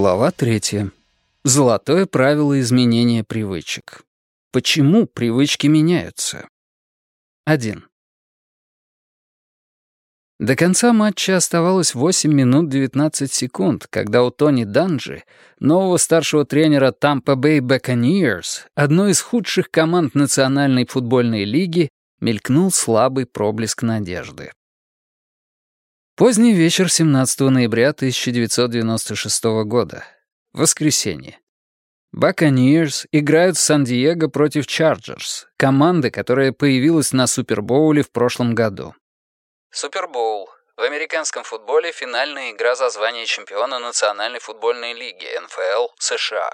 Глава третья. Золотое правило изменения привычек. Почему привычки меняются? 1. До конца матча оставалось 8 минут 19 секунд, когда у Тони Данджи, нового старшего тренера Tampa Bay Buccaneers, одной из худших команд Национальной футбольной лиги, мелькнул слабый проблеск надежды. Поздний вечер 17 ноября 1996 года. Воскресенье. Баканиерс играют в Сан-Диего против Чарджерс, команды, которая появилась на Супербоуле в прошлом году. Супербоул — в американском футболе финальная игра за звание чемпиона Национальной футбольной лиги НФЛ США.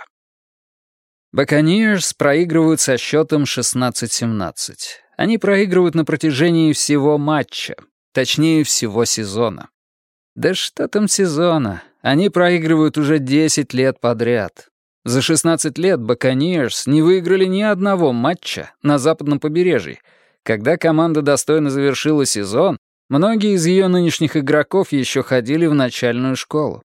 Баканиерс проигрывают со счетом 16-17. Они проигрывают на протяжении всего матча, Точнее, всего сезона. Да что там сезона? Они проигрывают уже 10 лет подряд. За 16 лет Buccaneers не выиграли ни одного матча на западном побережье. Когда команда достойно завершила сезон, многие из ее нынешних игроков еще ходили в начальную школу.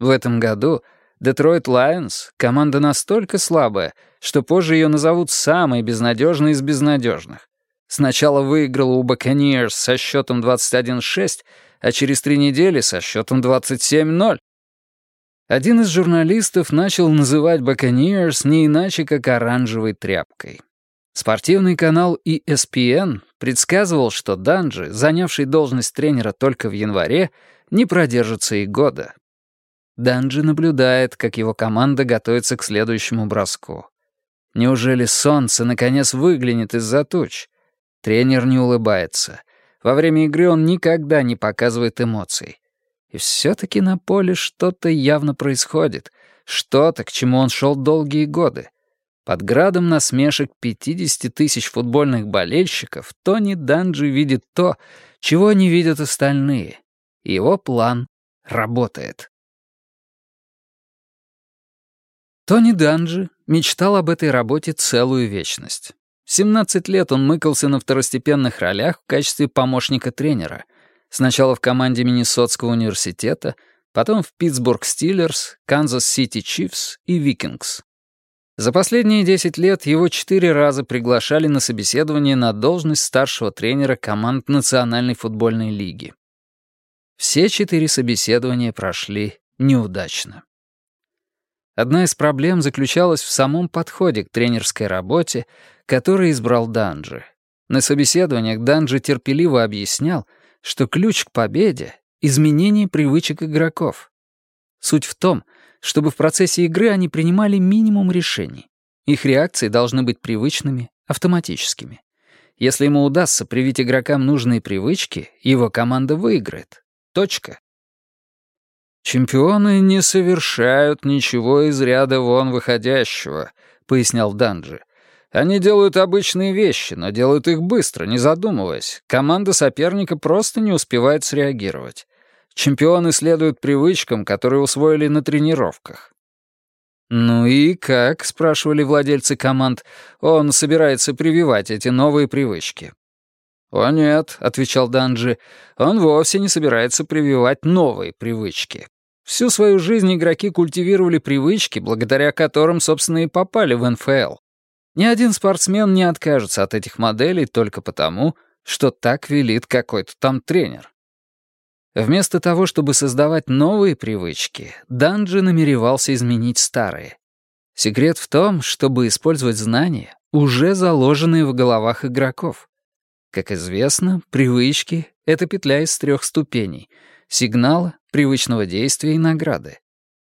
В этом году Детройт Лайонс — команда настолько слабая, что позже ее назовут самой безнадежной из безнадежных. Сначала выиграла у Buccaneers со счетом 21-6, а через три недели со счетом 27-0. Один из журналистов начал называть Buccaneers не иначе, как оранжевой тряпкой. Спортивный канал ESPN предсказывал, что Данджи, занявший должность тренера только в январе, не продержится и года. Данджи наблюдает, как его команда готовится к следующему броску. Неужели солнце наконец выглянет из-за туч? Тренер не улыбается. Во время игры он никогда не показывает эмоций. И все-таки на поле что-то явно происходит. Что-то, к чему он шел долгие годы. Под градом насмешек 50 тысяч футбольных болельщиков Тони Данджи видит то, чего не видят остальные. Его план работает. Тони Данджи мечтал об этой работе целую вечность. 17 лет он мыкался на второстепенных ролях в качестве помощника тренера. Сначала в команде Миннесотского университета, потом в Питтсбург Стиллерс, Канзас-Сити Чифс и Викингс. За последние 10 лет его четыре раза приглашали на собеседование на должность старшего тренера команд Национальной футбольной лиги. Все четыре собеседования прошли неудачно. Одна из проблем заключалась в самом подходе к тренерской работе, который избрал Данжи. На собеседованиях Данжи терпеливо объяснял, что ключ к победе — изменение привычек игроков. Суть в том, чтобы в процессе игры они принимали минимум решений. Их реакции должны быть привычными, автоматическими. Если ему удастся привить игрокам нужные привычки, его команда выиграет. Точка. «Чемпионы не совершают ничего из ряда вон выходящего», — пояснял Данжи. Они делают обычные вещи, но делают их быстро, не задумываясь. Команда соперника просто не успевает среагировать. Чемпионы следуют привычкам, которые усвоили на тренировках. «Ну и как?» — спрашивали владельцы команд. «Он собирается прививать эти новые привычки». «О нет», — отвечал Данджи, — «он вовсе не собирается прививать новые привычки. Всю свою жизнь игроки культивировали привычки, благодаря которым, собственно, и попали в НФЛ. Ни один спортсмен не откажется от этих моделей только потому, что так велит какой-то там тренер. Вместо того, чтобы создавать новые привычки, Данджи намеревался изменить старые. Секрет в том, чтобы использовать знания, уже заложенные в головах игроков. Как известно, привычки — это петля из трех ступеней — сигнала, привычного действия и награды.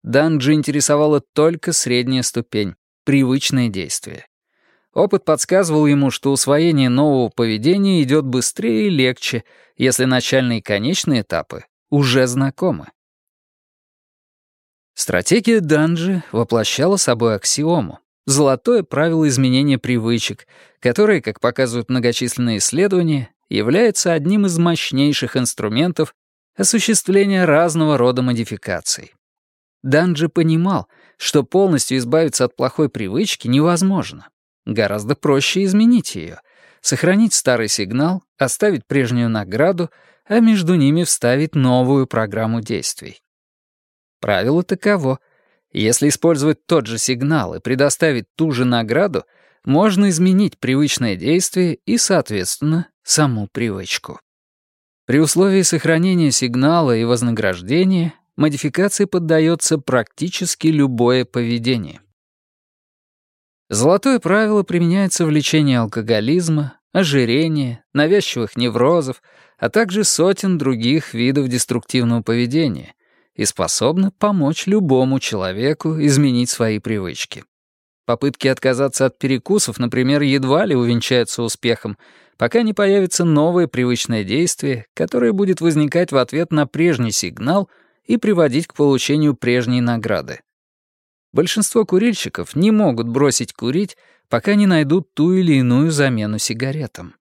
Данджи интересовала только средняя ступень — привычное действие. Опыт подсказывал ему, что усвоение нового поведения идет быстрее и легче, если начальные и конечные этапы уже знакомы. Стратегия Данжи воплощала собой аксиому — золотое правило изменения привычек, которое, как показывают многочисленные исследования, является одним из мощнейших инструментов осуществления разного рода модификаций. Данжи понимал, что полностью избавиться от плохой привычки невозможно. Гораздо проще изменить ее, сохранить старый сигнал, оставить прежнюю награду, а между ними вставить новую программу действий. Правило таково. Если использовать тот же сигнал и предоставить ту же награду, можно изменить привычное действие и, соответственно, саму привычку. При условии сохранения сигнала и вознаграждения модификации поддается практически любое поведение — Золотое правило применяется в лечении алкоголизма, ожирения, навязчивых неврозов, а также сотен других видов деструктивного поведения и способно помочь любому человеку изменить свои привычки. Попытки отказаться от перекусов, например, едва ли увенчаются успехом, пока не появится новое привычное действие, которое будет возникать в ответ на прежний сигнал и приводить к получению прежней награды. Большинство курильщиков не могут бросить курить, пока не найдут ту или иную замену сигаретам.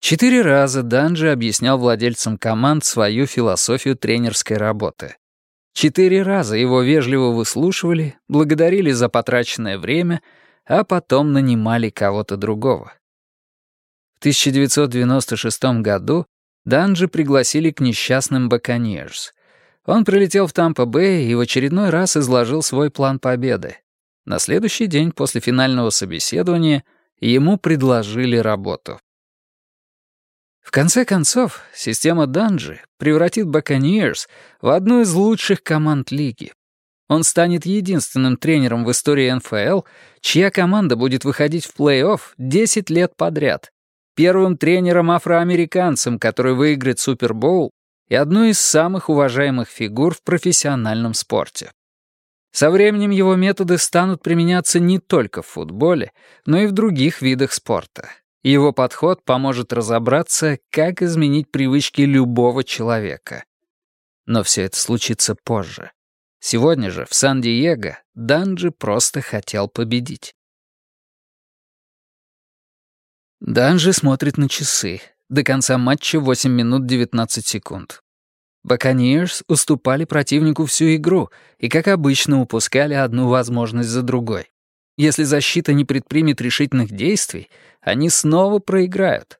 Четыре раза Данжи объяснял владельцам команд свою философию тренерской работы. Четыре раза его вежливо выслушивали, благодарили за потраченное время, а потом нанимали кого-то другого. В 1996 году Данжи пригласили к несчастным Баконьерс — он прилетел в Тампа-Бэй и в очередной раз изложил свой план победы. На следующий день после финального собеседования ему предложили работу. В конце концов, система Данжи превратит Buccaneers в одну из лучших команд лиги. Он станет единственным тренером в истории НФЛ, чья команда будет выходить в плей-офф 10 лет подряд. Первым тренером-афроамериканцем, который выиграет Супербоул, и одну из самых уважаемых фигур в профессиональном спорте. Со временем его методы станут применяться не только в футболе, но и в других видах спорта. Его подход поможет разобраться, как изменить привычки любого человека. Но все это случится позже. Сегодня же в Сан-Диего Данжи просто хотел победить. Данжи смотрит на часы. До конца матча 8 минут 19 секунд. Баканиерс уступали противнику всю игру и, как обычно, упускали одну возможность за другой. Если защита не предпримет решительных действий, они снова проиграют.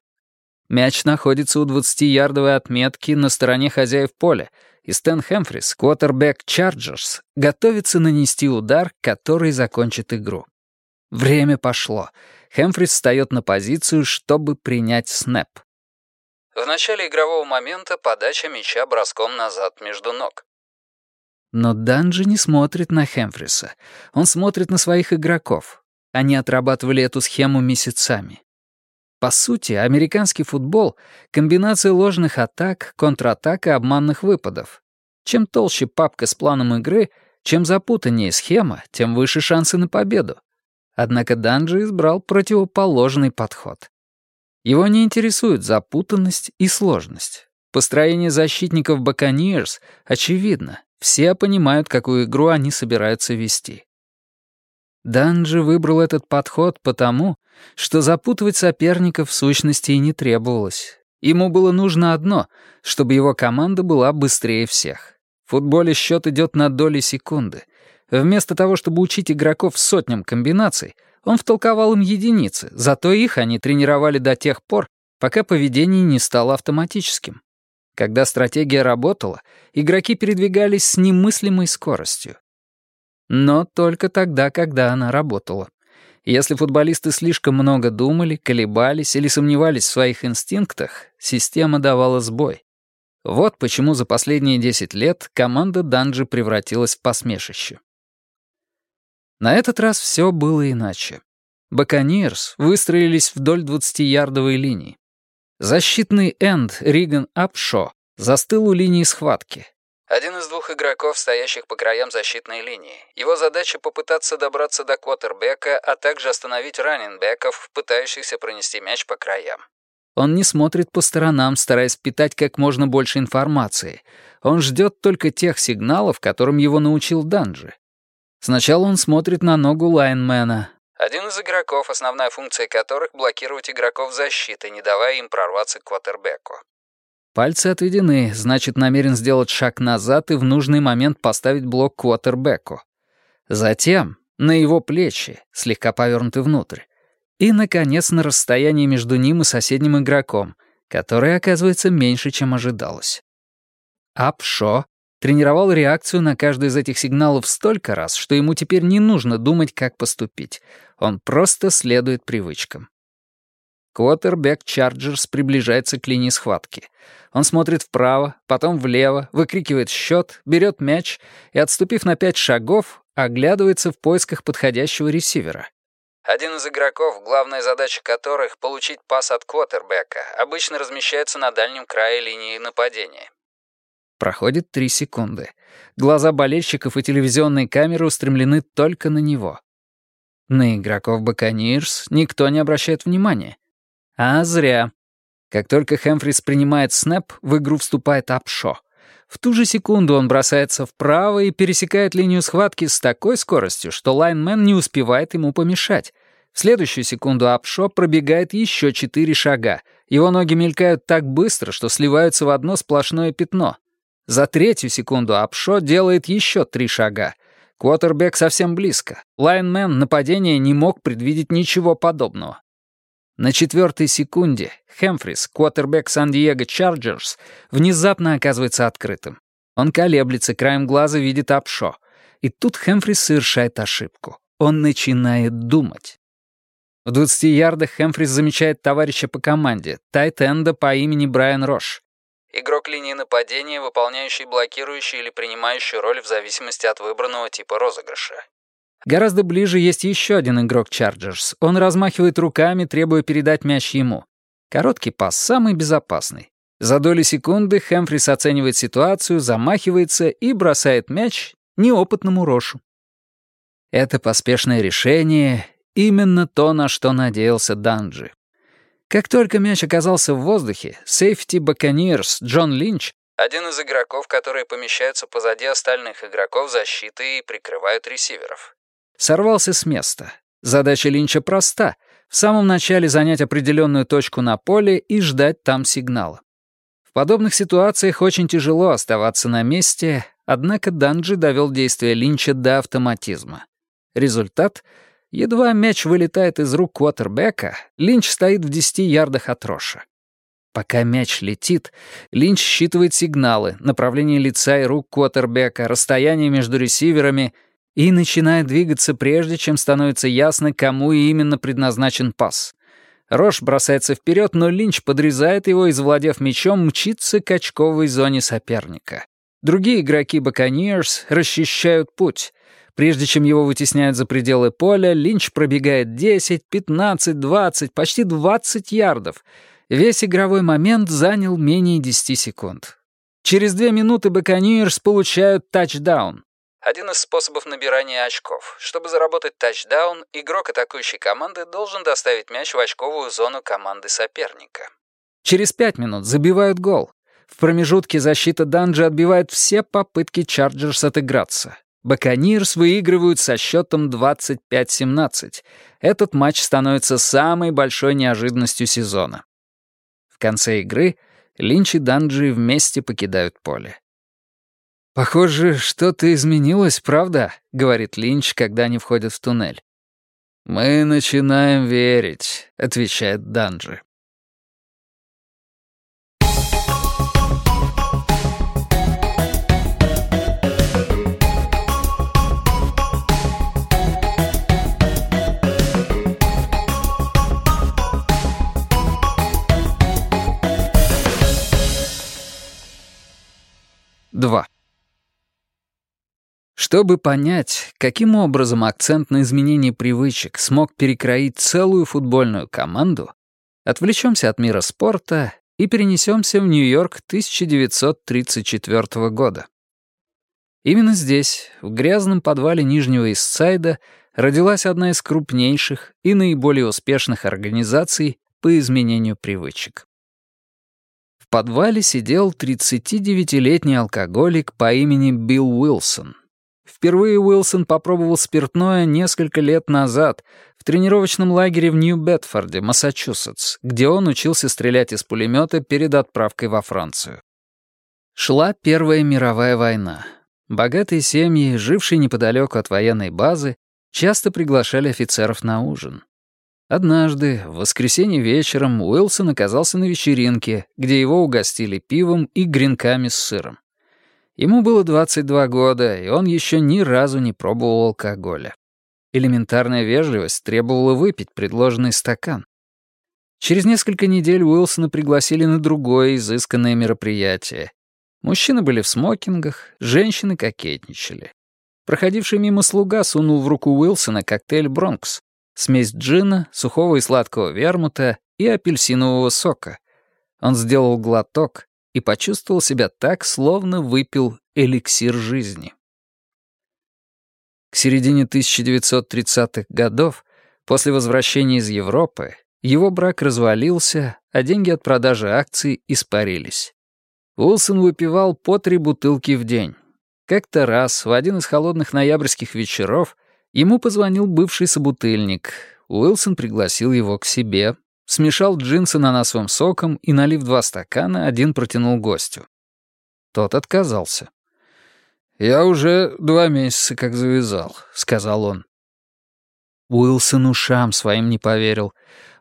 Мяч находится у 20-ярдовой отметки на стороне хозяев поля, и Стэн Хэмфрис, квотербек Чарджерс, готовится нанести удар, который закончит игру. Время пошло. Хэмфрис встает на позицию, чтобы принять снэп. В начале игрового момента подача мяча броском назад между ног. Но Данжи не смотрит на Хемфриса, Он смотрит на своих игроков. Они отрабатывали эту схему месяцами. По сути, американский футбол — комбинация ложных атак, контратак и обманных выпадов. Чем толще папка с планом игры, чем запутаннее схема, тем выше шансы на победу. Однако Данжи избрал противоположный подход. Его не интересует запутанность и сложность. Построение защитников Баканиерс очевидно. Все понимают, какую игру они собираются вести. Данджи выбрал этот подход потому, что запутывать соперников в сущности и не требовалось. Ему было нужно одно, чтобы его команда была быстрее всех. В футболе счет идет на доли секунды. Вместо того, чтобы учить игроков сотням комбинаций — он втолковал им единицы, зато их они тренировали до тех пор, пока поведение не стало автоматическим. Когда стратегия работала, игроки передвигались с немыслимой скоростью. Но только тогда, когда она работала. Если футболисты слишком много думали, колебались или сомневались в своих инстинктах, система давала сбой. Вот почему за последние 10 лет команда Данджи превратилась в посмешище. На этот раз все было иначе. Баконьерс выстроились вдоль 20-ярдовой линии. Защитный энд Риган Апшо застыл у линии схватки. Один из двух игроков, стоящих по краям защитной линии. Его задача — попытаться добраться до Коттербека, а также остановить раненбеков, пытающихся пронести мяч по краям. Он не смотрит по сторонам, стараясь впитать как можно больше информации. Он ждет только тех сигналов, которым его научил Данжи. Сначала он смотрит на ногу лайнмена. Один из игроков, основная функция которых — блокировать игроков защиты, не давая им прорваться к квотербеку. Пальцы отведены, значит, намерен сделать шаг назад и в нужный момент поставить блок квотербеку. Затем на его плечи, слегка повернуты внутрь. И, наконец, на расстоянии между ним и соседним игроком, которое оказывается меньше, чем ожидалось. Апшо тренировал реакцию на каждый из этих сигналов столько раз, что ему теперь не нужно думать, как поступить. Он просто следует привычкам. Квотербек Чарджерс приближается к линии схватки. Он смотрит вправо, потом влево, выкрикивает счет, берет мяч и, отступив на пять шагов, оглядывается в поисках подходящего ресивера. Один из игроков, главная задача которых — получить пас от квотербека, обычно размещается на дальнем крае линии нападения. Проходит три секунды. Глаза болельщиков и телевизионные камеры устремлены только на него. На игроков Баканирс никто не обращает внимания. А зря. Как только Хэмфрис принимает снэп, в игру вступает Апшо. В ту же секунду он бросается вправо и пересекает линию схватки с такой скоростью, что лайнмен не успевает ему помешать. В следующую секунду Апшо пробегает еще четыре шага. Его ноги мелькают так быстро, что сливаются в одно сплошное пятно — за третью секунду Апшо делает еще три шага. Квотербек совсем близко. Лайнмен нападения не мог предвидеть ничего подобного. На четвертой секунде Хэмфрис, квотербек Сан-Диего Чарджерс, внезапно оказывается открытым. Он колеблется, краем глаза видит Апшо. И тут Хэмфрис совершает ошибку. Он начинает думать. В 20 ярдах Хэмфрис замечает товарища по команде, тайт-энда по имени Брайан Рош. Игрок линии нападения, выполняющий блокирующую или принимающую роль в зависимости от выбранного типа розыгрыша. Гораздо ближе есть еще один игрок Чарджерс. Он размахивает руками, требуя передать мяч ему. Короткий пас самый безопасный. За доли секунды Хэмфрис оценивает ситуацию, замахивается и бросает мяч неопытному Рошу. Это поспешное решение — именно то, на что надеялся Данджи. Как только мяч оказался в воздухе, сейфти Баканирс Джон Линч, один из игроков, которые помещаются позади остальных игроков защиты и прикрывают ресиверов, сорвался с места. Задача Линча проста — в самом начале занять определенную точку на поле и ждать там сигнала. В подобных ситуациях очень тяжело оставаться на месте, однако Данджи довел действия Линча до автоматизма. Результат — Едва мяч вылетает из рук квотербека, Линч стоит в 10 ярдах от Роша. Пока мяч летит, Линч считывает сигналы, направление лица и рук квотербека, расстояние между ресиверами и начинает двигаться прежде, чем становится ясно, кому именно предназначен пас. Рош бросается вперед, но Линч подрезает его и, завладев мячом, мчится к очковой зоне соперника. Другие игроки Buccaneers расчищают путь. Прежде чем его вытесняют за пределы поля, Линч пробегает 10, 15, 20, почти 20 ярдов. Весь игровой момент занял менее 10 секунд. Через 2 минуты Баканьерс получают тачдаун. Один из способов набирания очков. Чтобы заработать тачдаун, игрок атакующей команды должен доставить мяч в очковую зону команды соперника. Через 5 минут забивают гол. В промежутке защита Данджи отбивает все попытки Чарджерс отыграться. Баканирс выигрывают со счетом 25-17. Этот матч становится самой большой неожиданностью сезона. В конце игры Линч и Данджи вместе покидают поле. «Похоже, что-то изменилось, правда?» — говорит Линч, когда они входят в туннель. «Мы начинаем верить», — отвечает Данджи. Чтобы понять, каким образом акцент на изменении привычек смог перекроить целую футбольную команду, отвлечемся от мира спорта и перенесемся в Нью-Йорк 1934 года. Именно здесь, в грязном подвале Нижнего Иссайда, родилась одна из крупнейших и наиболее успешных организаций по изменению привычек. В подвале сидел 39-летний алкоголик по имени Билл Уилсон, Впервые Уилсон попробовал спиртное несколько лет назад в тренировочном лагере в Нью-Бетфорде, Массачусетс, где он учился стрелять из пулемета перед отправкой во Францию. Шла Первая мировая война. Богатые семьи, жившие неподалеку от военной базы, часто приглашали офицеров на ужин. Однажды, в воскресенье вечером, Уилсон оказался на вечеринке, где его угостили пивом и гренками с сыром. Ему было 22 года, и он еще ни разу не пробовал алкоголя. Элементарная вежливость требовала выпить предложенный стакан. Через несколько недель Уилсона пригласили на другое изысканное мероприятие. Мужчины были в смокингах, женщины кокетничали. Проходивший мимо слуга сунул в руку Уилсона коктейль «Бронкс», смесь джина, сухого и сладкого вермута и апельсинового сока. Он сделал глоток, и почувствовал себя так, словно выпил эликсир жизни. К середине 1930-х годов, после возвращения из Европы, его брак развалился, а деньги от продажи акций испарились. Уилсон выпивал по три бутылки в день. Как-то раз, в один из холодных ноябрьских вечеров, ему позвонил бывший собутыльник. Уилсон пригласил его к себе, смешал джин с ананасовым соком и, налив два стакана, один протянул гостю. Тот отказался. «Я уже два месяца как завязал», — сказал он. Уилсон ушам своим не поверил.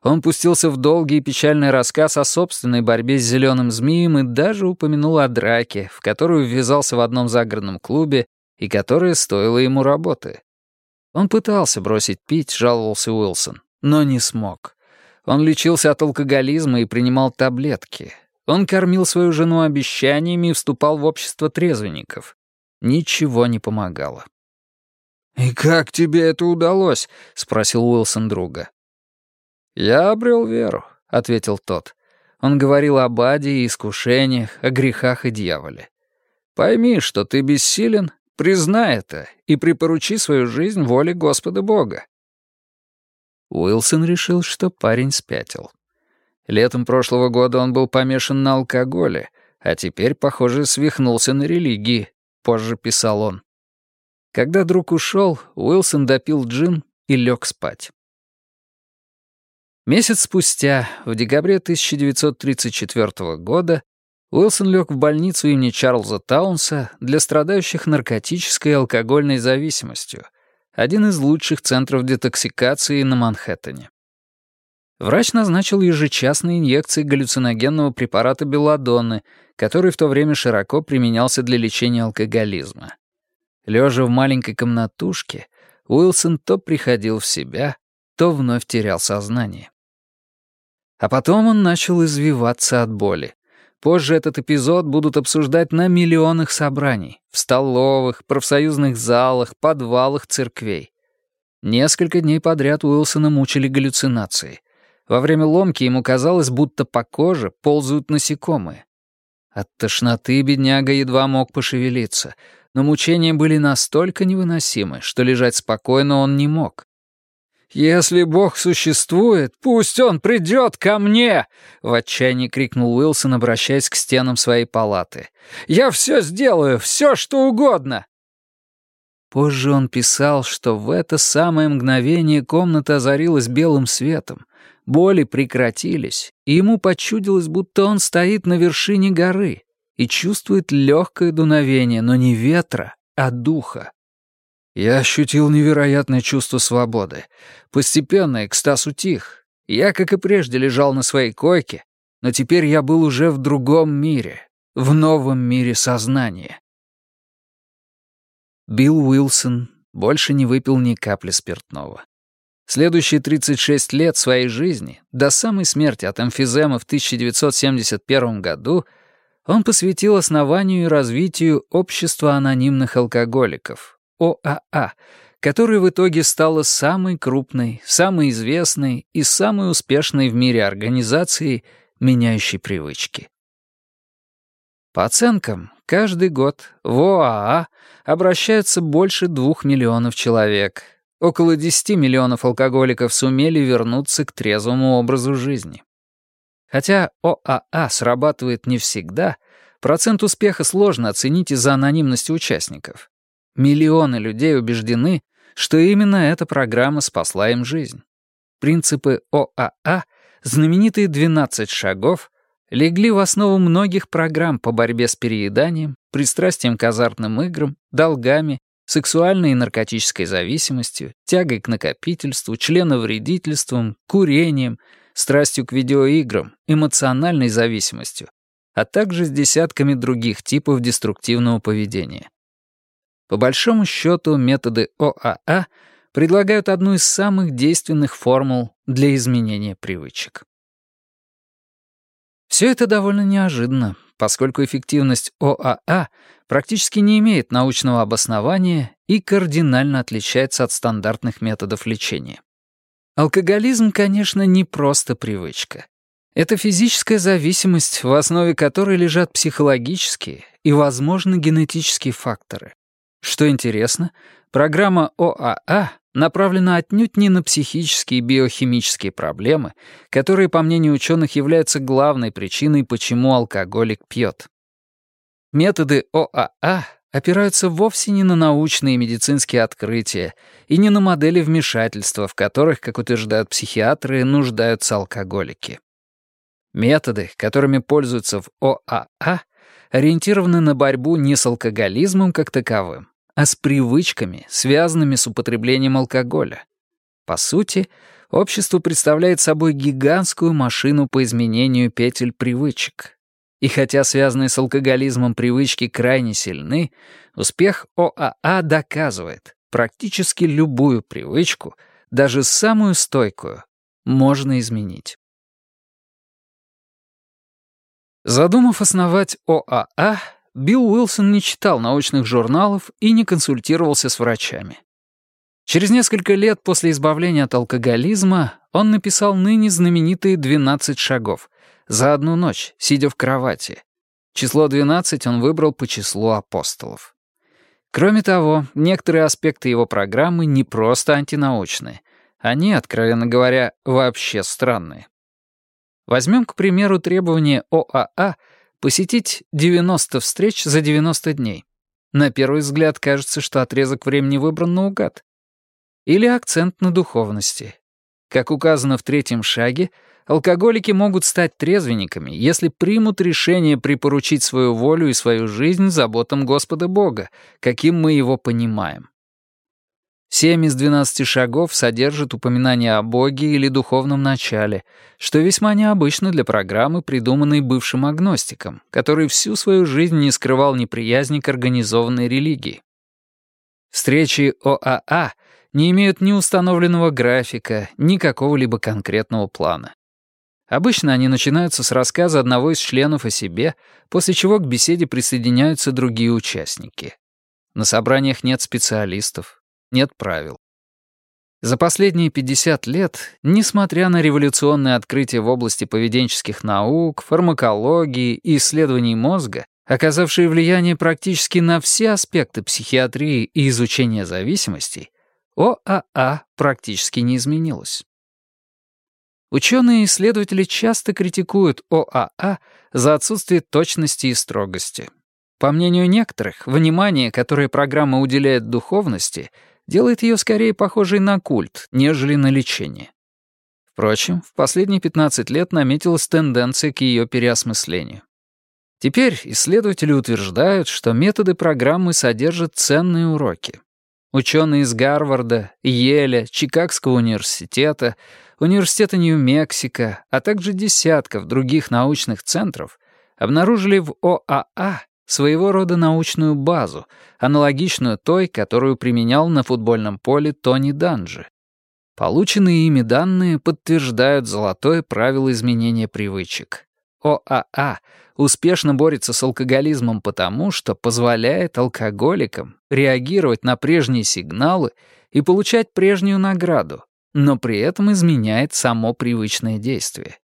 Он пустился в долгий и печальный рассказ о собственной борьбе с зеленым змеем и даже упомянул о драке, в которую ввязался в одном загородном клубе и которая стоила ему работы. Он пытался бросить пить, жаловался Уилсон, но не смог. Он лечился от алкоголизма и принимал таблетки. Он кормил свою жену обещаниями и вступал в общество трезвенников. Ничего не помогало. «И как тебе это удалось?» — спросил Уилсон друга. «Я обрел веру», — ответил тот. Он говорил об Аде и искушениях, о грехах и дьяволе. «Пойми, что ты бессилен, признай это и припоручи свою жизнь воле Господа Бога. Уилсон решил, что парень спятил. Летом прошлого года он был помешан на алкоголе, а теперь, похоже, свихнулся на религии, позже писал он. Когда друг ушел, Уилсон допил джин и лег спать. Месяц спустя, в декабре 1934 года, Уилсон лег в больницу имени Чарльза Таунса для страдающих наркотической и алкогольной зависимостью — один из лучших центров детоксикации на Манхэттене. Врач назначил ежечасные инъекции галлюциногенного препарата белладонны, который в то время широко применялся для лечения алкоголизма. Лежа в маленькой комнатушке, Уилсон то приходил в себя, то вновь терял сознание. А потом он начал извиваться от боли. Позже этот эпизод будут обсуждать на миллионах собраний, в столовых, профсоюзных залах, подвалах церквей. Несколько дней подряд Уилсона мучили галлюцинации. Во время ломки ему казалось, будто по коже ползают насекомые. От тошноты бедняга едва мог пошевелиться, но мучения были настолько невыносимы, что лежать спокойно он не мог. «Если Бог существует, пусть Он придет ко мне!» — в отчаянии крикнул Уилсон, обращаясь к стенам своей палаты. «Я все сделаю, все что угодно!» Позже он писал, что в это самое мгновение комната озарилась белым светом, боли прекратились, и ему почудилось, будто он стоит на вершине горы и чувствует легкое дуновение, но не ветра, а духа. Я ощутил невероятное чувство свободы. Постепенно экстаз утих. Я, как и прежде, лежал на своей койке, но теперь я был уже в другом мире, в новом мире сознания. Билл Уилсон больше не выпил ни капли спиртного. Следующие 36 лет своей жизни, до самой смерти от эмфизема в 1971 году, он посвятил основанию и развитию общества анонимных алкоголиков, ОАА, которая в итоге стала самой крупной, самой известной и самой успешной в мире организацией, меняющей привычки. По оценкам, каждый год в ОАА обращаются больше двух миллионов человек. Около 10 миллионов алкоголиков сумели вернуться к трезвому образу жизни. Хотя ОАА срабатывает не всегда, процент успеха сложно оценить из-за анонимности участников. Миллионы людей убеждены, что именно эта программа спасла им жизнь. Принципы ОАА, знаменитые 12 шагов, легли в основу многих программ по борьбе с перееданием, пристрастием к азартным играм, долгами, сексуальной и наркотической зависимостью, тягой к накопительству, членовредительством, курением, страстью к видеоиграм, эмоциональной зависимостью, а также с десятками других типов деструктивного поведения. По большому счету, методы ОАА предлагают одну из самых действенных формул для изменения привычек. Все это довольно неожиданно, поскольку эффективность ОАА практически не имеет научного обоснования и кардинально отличается от стандартных методов лечения. Алкоголизм, конечно, не просто привычка. Это физическая зависимость, в основе которой лежат психологические и, возможно, генетические факторы. Что интересно, программа ОАА направлена отнюдь не на психические и биохимические проблемы, которые, по мнению ученых, являются главной причиной, почему алкоголик пьет. Методы ОАА опираются вовсе не на научные и медицинские открытия и не на модели вмешательства, в которых, как утверждают психиатры, нуждаются алкоголики. Методы, которыми пользуются в ОАА, ориентированы на борьбу не с алкоголизмом как таковым, а с привычками, связанными с употреблением алкоголя. По сути, общество представляет собой гигантскую машину по изменению петель привычек. И хотя связанные с алкоголизмом привычки крайне сильны, успех ОАА доказывает, практически любую привычку, даже самую стойкую, можно изменить. Задумав основать ОАА, Билл Уилсон не читал научных журналов и не консультировался с врачами. Через несколько лет после избавления от алкоголизма он написал ныне знаменитые «12 шагов» за одну ночь, сидя в кровати. Число 12 он выбрал по числу апостолов. Кроме того, некоторые аспекты его программы не просто антинаучные, они, откровенно говоря, вообще странные. Возьмем, к примеру, требование ОАА посетить 90 встреч за 90 дней. На первый взгляд кажется, что отрезок времени выбран наугад. Или акцент на духовности. Как указано в третьем шаге, алкоголики могут стать трезвенниками, если примут решение припоручить свою волю и свою жизнь заботам Господа Бога, каким мы его понимаем. Семь из двенадцати шагов содержит упоминание о Боге или духовном начале, что весьма необычно для программы, придуманной бывшим агностиком, который всю свою жизнь не скрывал неприязни к организованной религии. Встречи ОАА не имеют ни установленного графика, ни какого-либо конкретного плана. Обычно они начинаются с рассказа одного из членов о себе, после чего к беседе присоединяются другие участники. На собраниях нет специалистов, нет правил. За последние 50 лет, несмотря на революционные открытия в области поведенческих наук, фармакологии и исследований мозга, оказавшие влияние практически на все аспекты психиатрии и изучения зависимостей, ОАА практически не изменилась. Ученые и исследователи часто критикуют ОАА за отсутствие точности и строгости. По мнению некоторых, внимание, которое программа уделяет духовности — делает ее скорее похожей на культ, нежели на лечение. Впрочем, в последние 15 лет наметилась тенденция к ее переосмыслению. Теперь исследователи утверждают, что методы программы содержат ценные уроки. Ученые из Гарварда, Еля, Чикагского университета, Университета Нью-Мексико, а также десятков других научных центров обнаружили в ОАА своего рода научную базу, аналогичную той, которую применял на футбольном поле Тони Данжи. Полученные ими данные подтверждают золотое правило изменения привычек. ОАА успешно борется с алкоголизмом потому, что позволяет алкоголикам реагировать на прежние сигналы и получать прежнюю награду, но при этом изменяет само привычное действие.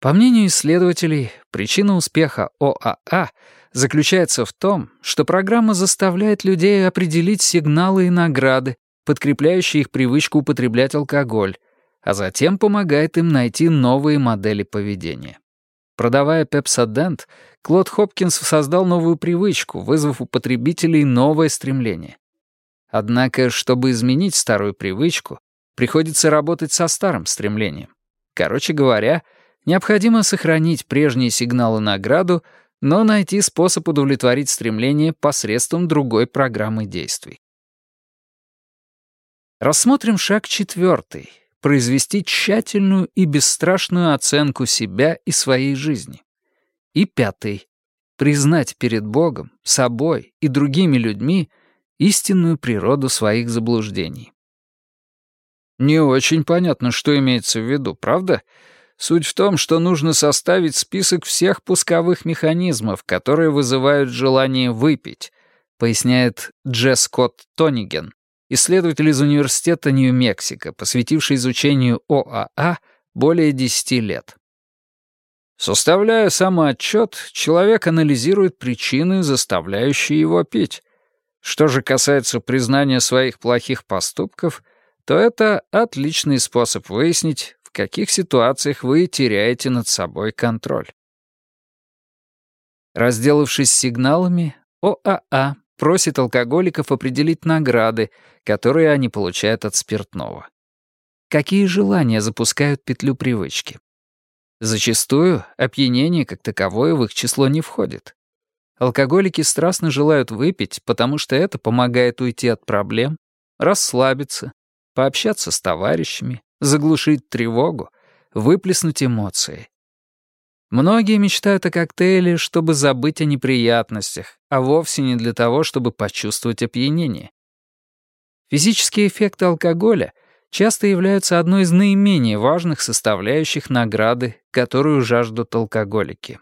По мнению исследователей, причина успеха ОАА заключается в том, что программа заставляет людей определить сигналы и награды, подкрепляющие их привычку употреблять алкоголь, а затем помогает им найти новые модели поведения. Продавая пепсодент, Клод Хопкинс создал новую привычку, вызвав у потребителей новое стремление. Однако, чтобы изменить старую привычку, приходится работать со старым стремлением. Короче говоря, — Необходимо сохранить прежние сигналы награду, но найти способ удовлетворить стремление посредством другой программы действий. Рассмотрим шаг четвертый — произвести тщательную и бесстрашную оценку себя и своей жизни. И пятый — признать перед Богом, собой и другими людьми истинную природу своих заблуждений. Не очень понятно, что имеется в виду, правда? Суть в том, что нужно составить список всех пусковых механизмов, которые вызывают желание выпить, поясняет Джесс Скотт Тониген, исследователь из Университета Нью-Мексико, посвятивший изучению ОАА более 10 лет. Составляя самоотчет, человек анализирует причины, заставляющие его пить. Что же касается признания своих плохих поступков, то это отличный способ выяснить, каких ситуациях вы теряете над собой контроль. Разделавшись сигналами, ОАА просит алкоголиков определить награды, которые они получают от спиртного. Какие желания запускают петлю привычки? Зачастую опьянение как таковое в их число не входит. Алкоголики страстно желают выпить, потому что это помогает уйти от проблем, расслабиться, пообщаться с товарищами, заглушить тревогу, выплеснуть эмоции. Многие мечтают о коктейле, чтобы забыть о неприятностях, а вовсе не для того, чтобы почувствовать опьянение. Физические эффекты алкоголя часто являются одной из наименее важных составляющих награды, которую жаждут алкоголики.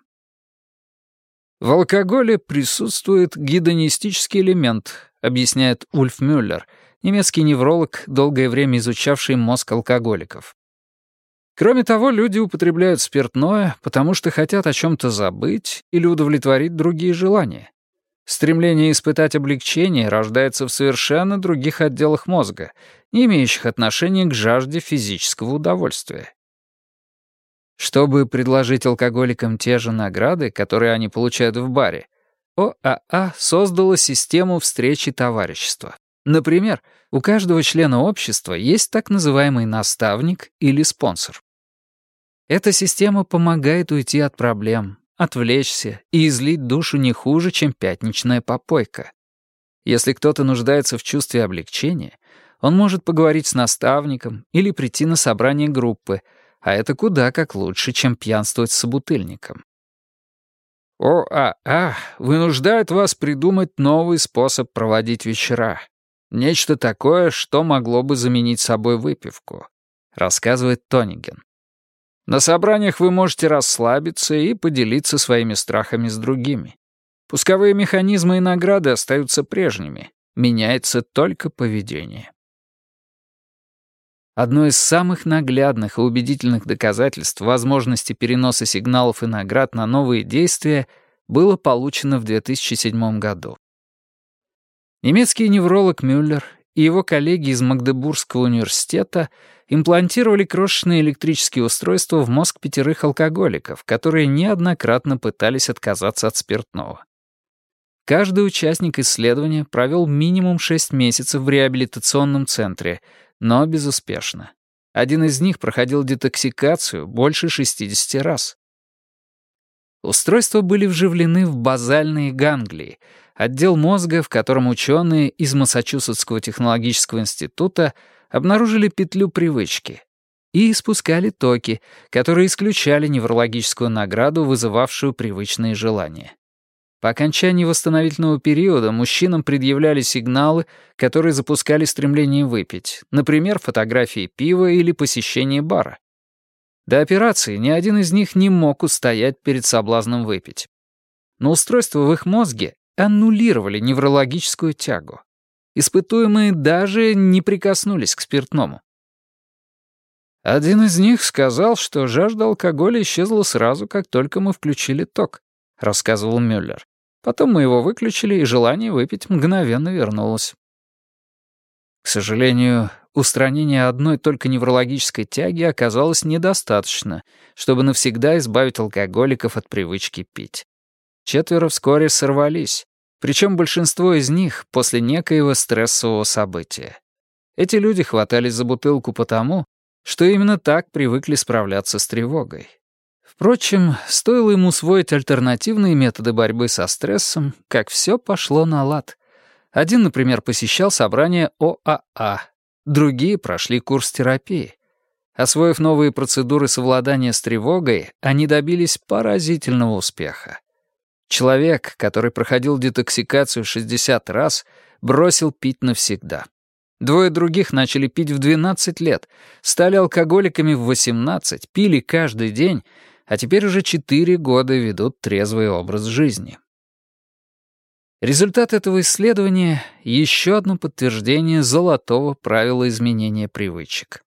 В алкоголе присутствует гедонистический элемент, объясняет Ульф Мюллер, немецкий невролог, долгое время изучавший мозг алкоголиков. Кроме того, люди употребляют спиртное, потому что хотят о чем-то забыть или удовлетворить другие желания. Стремление испытать облегчение рождается в совершенно других отделах мозга, не имеющих отношения к жажде физического удовольствия. Чтобы предложить алкоголикам те же награды, которые они получают в баре, ОАА создала систему встречи товарищества. Например, у каждого члена общества есть так называемый наставник или спонсор. Эта система помогает уйти от проблем, отвлечься и излить душу не хуже, чем пятничная попойка. Если кто-то нуждается в чувстве облегчения, он может поговорить с наставником или прийти на собрание группы, а это куда как лучше, чем пьянствовать с собутыльником. а, а вынуждает вас придумать новый способ проводить вечера, Нечто такое, что могло бы заменить собой выпивку, рассказывает Тониген. На собраниях вы можете расслабиться и поделиться своими страхами с другими. Пусковые механизмы и награды остаются прежними, меняется только поведение. Одно из самых наглядных и убедительных доказательств возможности переноса сигналов и наград на новые действия было получено в 2007 году. Немецкий невролог Мюллер и его коллеги из Магдебургского университета имплантировали крошечные электрические устройства в мозг пятерых алкоголиков, которые неоднократно пытались отказаться от спиртного. Каждый участник исследования провел минимум 6 месяцев в реабилитационном центре, но безуспешно. Один из них проходил детоксикацию больше 60 раз. Устройства были вживлены в базальные ганглии — отдел мозга, в котором ученые из Массачусетского технологического института обнаружили петлю привычки и испускали токи, которые исключали неврологическую награду, вызывавшую привычные желания. По окончании восстановительного периода мужчинам предъявляли сигналы, которые запускали стремление выпить, например, фотографии пива или посещение бара. До операции ни один из них не мог устоять перед соблазном выпить. Но устройство в их мозге аннулировали неврологическую тягу. Испытуемые даже не прикоснулись к спиртному. Один из них сказал, что жажда алкоголя исчезла сразу, как только мы включили ток, рассказывал Мюллер. Потом мы его выключили, и желание выпить мгновенно вернулось. К сожалению, устранение одной только неврологической тяги оказалось недостаточно, чтобы навсегда избавить алкоголиков от привычки пить. Четверо вскоре сорвались, причем большинство из них после некоего стрессового события. Эти люди хватались за бутылку потому, что именно так привыкли справляться с тревогой. Впрочем, стоило ему усвоить альтернативные методы борьбы со стрессом, как все пошло на лад. Один, например, посещал собрание ОАА, другие прошли курс терапии. Освоив новые процедуры совладания с тревогой, они добились поразительного успеха. Человек, который проходил детоксикацию 60 раз, бросил пить навсегда. Двое других начали пить в 12 лет, стали алкоголиками в 18, пили каждый день, а теперь уже 4 года ведут трезвый образ жизни. Результат этого исследования — еще одно подтверждение золотого правила изменения привычек.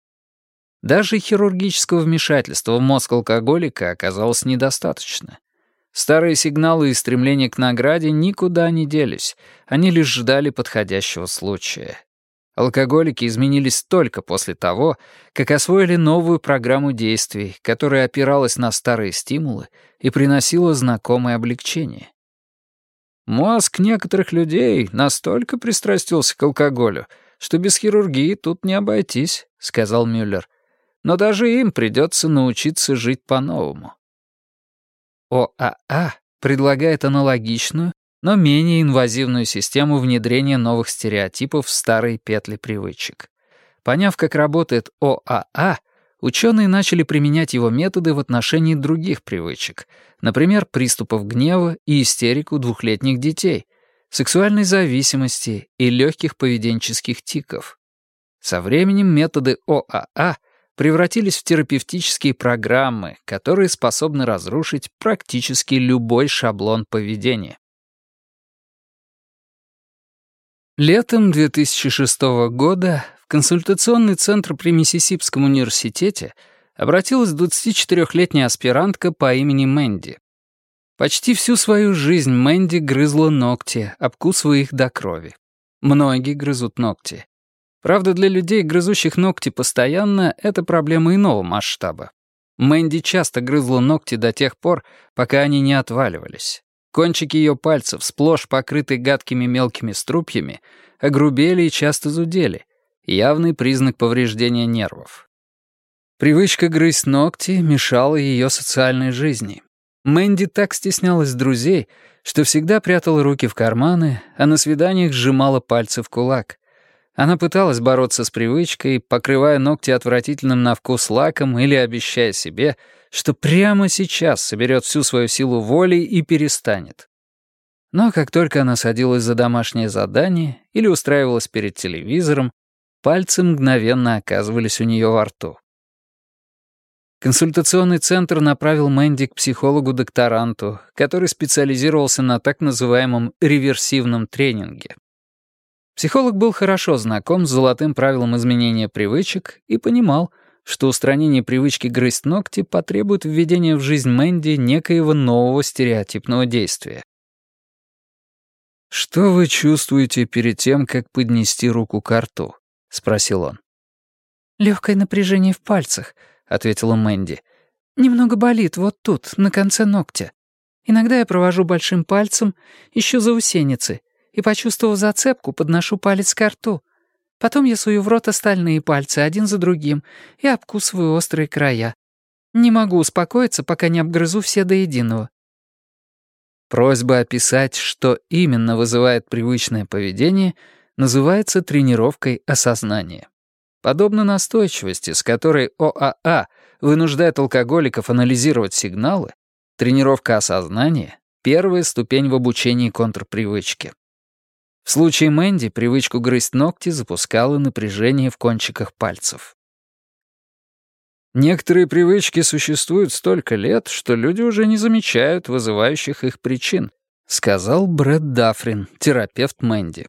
Даже хирургического вмешательства в мозг алкоголика оказалось недостаточно. Старые сигналы и стремление к награде никуда не делись, они лишь ждали подходящего случая. Алкоголики изменились только после того, как освоили новую программу действий, которая опиралась на старые стимулы и приносила знакомое облегчение. Мозг некоторых людей настолько пристрастился к алкоголю, что без хирургии тут не обойтись», — сказал Мюллер. «Но даже им придется научиться жить по-новому». ОАА предлагает аналогичную, но менее инвазивную систему внедрения новых стереотипов в старые петли привычек. Поняв, как работает ОАА, ученые начали применять его методы в отношении других привычек, например, приступов гнева и истерику двухлетних детей, сексуальной зависимости и легких поведенческих тиков. Со временем методы ОАА — превратились в терапевтические программы, которые способны разрушить практически любой шаблон поведения. Летом 2006 года в консультационный центр при Миссисипском университете обратилась 24-летняя аспирантка по имени Мэнди. Почти всю свою жизнь Мэнди грызла ногти, обкусывая их до крови. Многие грызут ногти. Правда, для людей, грызущих ногти постоянно, это проблема иного масштаба. Мэнди часто грызла ногти до тех пор, пока они не отваливались. Кончики ее пальцев, сплошь покрыты гадкими мелкими струпьями, огрубели и часто зудели. Явный признак повреждения нервов. Привычка грызть ногти мешала ее социальной жизни. Мэнди так стеснялась друзей, что всегда прятала руки в карманы, а на свиданиях сжимала пальцы в кулак. Она пыталась бороться с привычкой, покрывая ногти отвратительным на вкус лаком или обещая себе, что прямо сейчас соберет всю свою силу воли и перестанет. Но как только она садилась за домашнее задание или устраивалась перед телевизором, пальцы мгновенно оказывались у нее во рту. Консультационный центр направил Мэнди к психологу-докторанту, который специализировался на так называемом реверсивном тренинге. Психолог был хорошо знаком с золотым правилом изменения привычек и понимал, что устранение привычки грызть ногти потребует введения в жизнь Мэнди некоего нового стереотипного действия. «Что вы чувствуете перед тем, как поднести руку к рту?» — спросил он. Легкое напряжение в пальцах», — ответила Мэнди. «Немного болит вот тут, на конце ногтя. Иногда я провожу большим пальцем, ищу заусеницы и, почувствовав зацепку, подношу палец к рту. Потом я сую в рот остальные пальцы один за другим и обкусываю острые края. Не могу успокоиться, пока не обгрызу все до единого. Просьба описать, что именно вызывает привычное поведение, называется тренировкой осознания. Подобно настойчивости, с которой ОАА вынуждает алкоголиков анализировать сигналы, тренировка осознания — первая ступень в обучении контрпривычке. В случае Мэнди привычку грызть ногти запускало напряжение в кончиках пальцев. Некоторые привычки существуют столько лет, что люди уже не замечают вызывающих их причин, сказал Брэд Дафрин, терапевт Мэнди.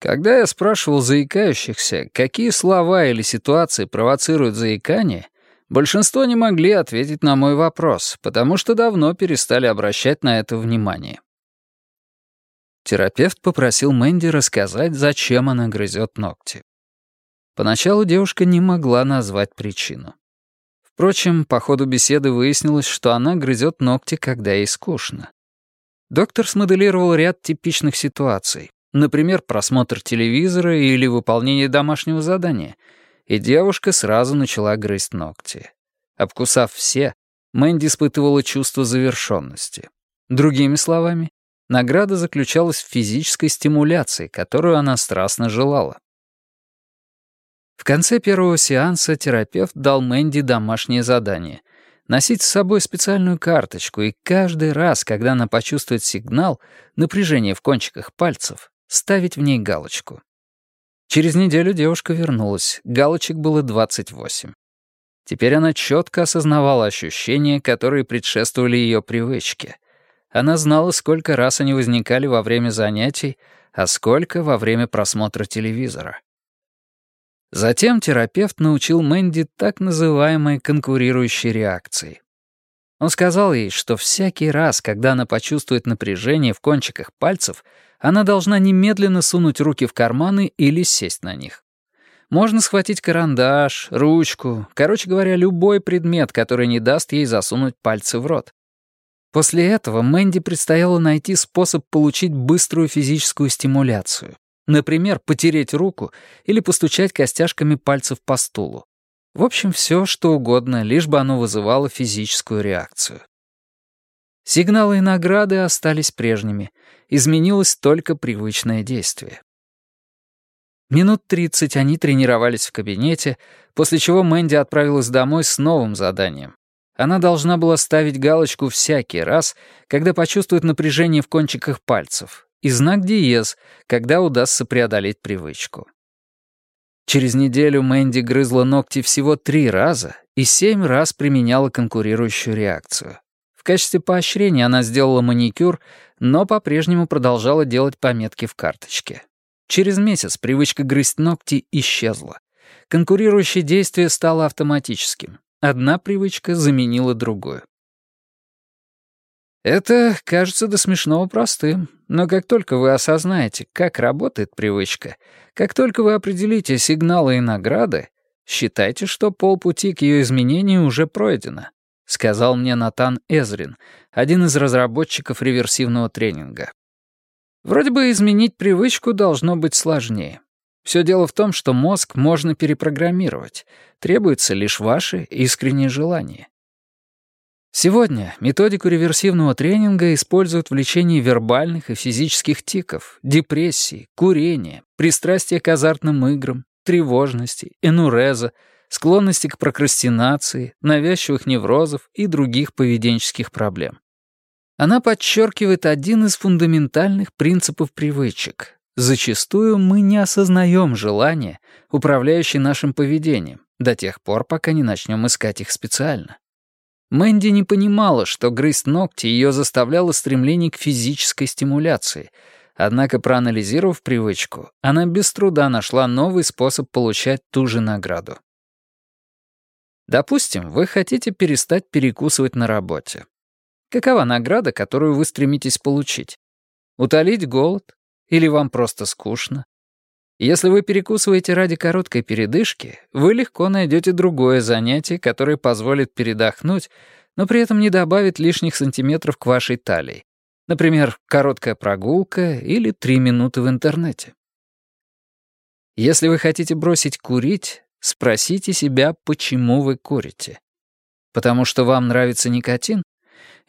Когда я спрашивал заикающихся, какие слова или ситуации провоцируют заикание, большинство не могли ответить на мой вопрос, потому что давно перестали обращать на это внимание. Терапевт попросил Мэнди рассказать, зачем она грызет ногти. Поначалу девушка не могла назвать причину. Впрочем, по ходу беседы выяснилось, что она грызет ногти, когда ей скучно. Доктор смоделировал ряд типичных ситуаций, например, просмотр телевизора или выполнение домашнего задания, и девушка сразу начала грызть ногти. Обкусав все, Мэнди испытывала чувство завершенности. Другими словами, Награда заключалась в физической стимуляции, которую она страстно желала. В конце первого сеанса терапевт дал Мэнди домашнее задание — носить с собой специальную карточку, и каждый раз, когда она почувствует сигнал, напряжение в кончиках пальцев, ставить в ней галочку. Через неделю девушка вернулась, галочек было 28. Теперь она четко осознавала ощущения, которые предшествовали ее привычке. Она знала, сколько раз они возникали во время занятий, а сколько во время просмотра телевизора. Затем терапевт научил Мэнди так называемой конкурирующей реакции. Он сказал ей, что всякий раз, когда она почувствует напряжение в кончиках пальцев, она должна немедленно сунуть руки в карманы или сесть на них. Можно схватить карандаш, ручку, короче говоря, любой предмет, который не даст ей засунуть пальцы в рот. После этого Мэнди предстояло найти способ получить быструю физическую стимуляцию. Например, потереть руку или постучать костяшками пальцев по стулу. В общем, все, что угодно, лишь бы оно вызывало физическую реакцию. Сигналы и награды остались прежними. Изменилось только привычное действие. Минут тридцать они тренировались в кабинете, после чего Мэнди отправилась домой с новым заданием она должна была ставить галочку всякий раз, когда почувствует напряжение в кончиках пальцев, и знак диез, когда удастся преодолеть привычку. Через неделю Мэнди грызла ногти всего три раза и семь раз применяла конкурирующую реакцию. В качестве поощрения она сделала маникюр, но по-прежнему продолжала делать пометки в карточке. Через месяц привычка грызть ногти исчезла. Конкурирующее действие стало автоматическим. Одна привычка заменила другую. Это кажется до смешного простым, но как только вы осознаете, как работает привычка, как только вы определите сигналы и награды, считайте, что полпути к ее изменению уже пройдено, сказал мне Натан Эзрин, один из разработчиков реверсивного тренинга. Вроде бы изменить привычку должно быть сложнее. Все дело в том, что мозг можно перепрограммировать. Требуется лишь ваше искреннее желание. Сегодня методику реверсивного тренинга используют в лечении вербальных и физических тиков, депрессии, курения, пристрастия к азартным играм, тревожности, энуреза, склонности к прокрастинации, навязчивых неврозов и других поведенческих проблем. Она подчеркивает один из фундаментальных принципов привычек Зачастую мы не осознаем желания, управляющие нашим поведением, до тех пор, пока не начнем искать их специально. Мэнди не понимала, что грызть ногти ее заставляло стремление к физической стимуляции, однако, проанализировав привычку, она без труда нашла новый способ получать ту же награду. Допустим, вы хотите перестать перекусывать на работе. Какова награда, которую вы стремитесь получить? Утолить голод, или вам просто скучно? Если вы перекусываете ради короткой передышки, вы легко найдете другое занятие, которое позволит передохнуть, но при этом не добавит лишних сантиметров к вашей талии. Например, короткая прогулка или три минуты в интернете. Если вы хотите бросить курить, спросите себя, почему вы курите. Потому что вам нравится никотин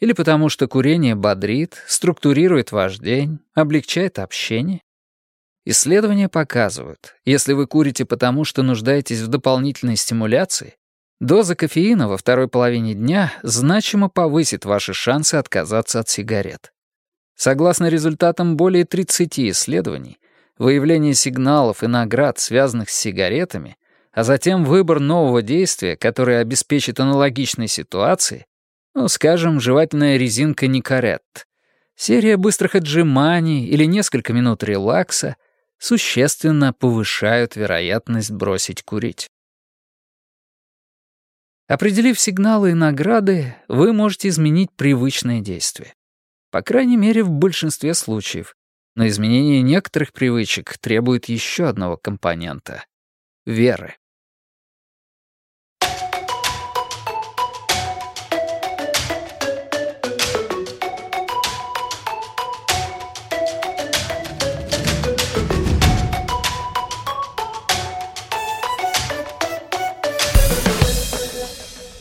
или потому что курение бодрит, структурирует ваш день, облегчает общение. Исследования показывают, если вы курите потому, что нуждаетесь в дополнительной стимуляции, доза кофеина во второй половине дня значимо повысит ваши шансы отказаться от сигарет. Согласно результатам более 30 исследований, выявление сигналов и наград, связанных с сигаретами, а затем выбор нового действия, которое обеспечит аналогичной ситуации, ну, скажем, жевательная резинка Никорет. Серия быстрых отжиманий или несколько минут релакса существенно повышают вероятность бросить курить. Определив сигналы и награды, вы можете изменить привычное действие. По крайней мере, в большинстве случаев. Но изменение некоторых привычек требует еще одного компонента — веры.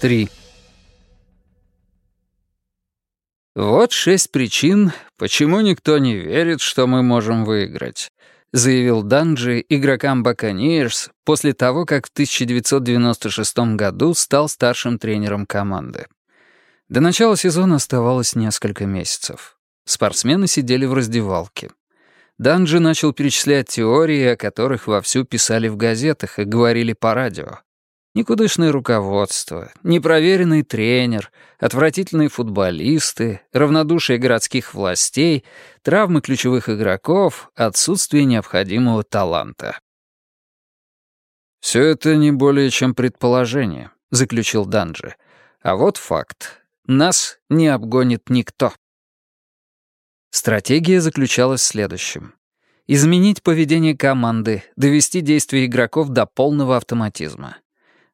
3. «Вот шесть причин, почему никто не верит, что мы можем выиграть», заявил Данджи игрокам Баканиерс после того, как в 1996 году стал старшим тренером команды. До начала сезона оставалось несколько месяцев. Спортсмены сидели в раздевалке. Данджи начал перечислять теории, о которых вовсю писали в газетах и говорили по радио. Никудышное руководство, непроверенный тренер, отвратительные футболисты, равнодушие городских властей, травмы ключевых игроков, отсутствие необходимого таланта. «Все это не более чем предположение», — заключил Данджи. «А вот факт. Нас не обгонит никто». Стратегия заключалась в следующем. Изменить поведение команды, довести действия игроков до полного автоматизма.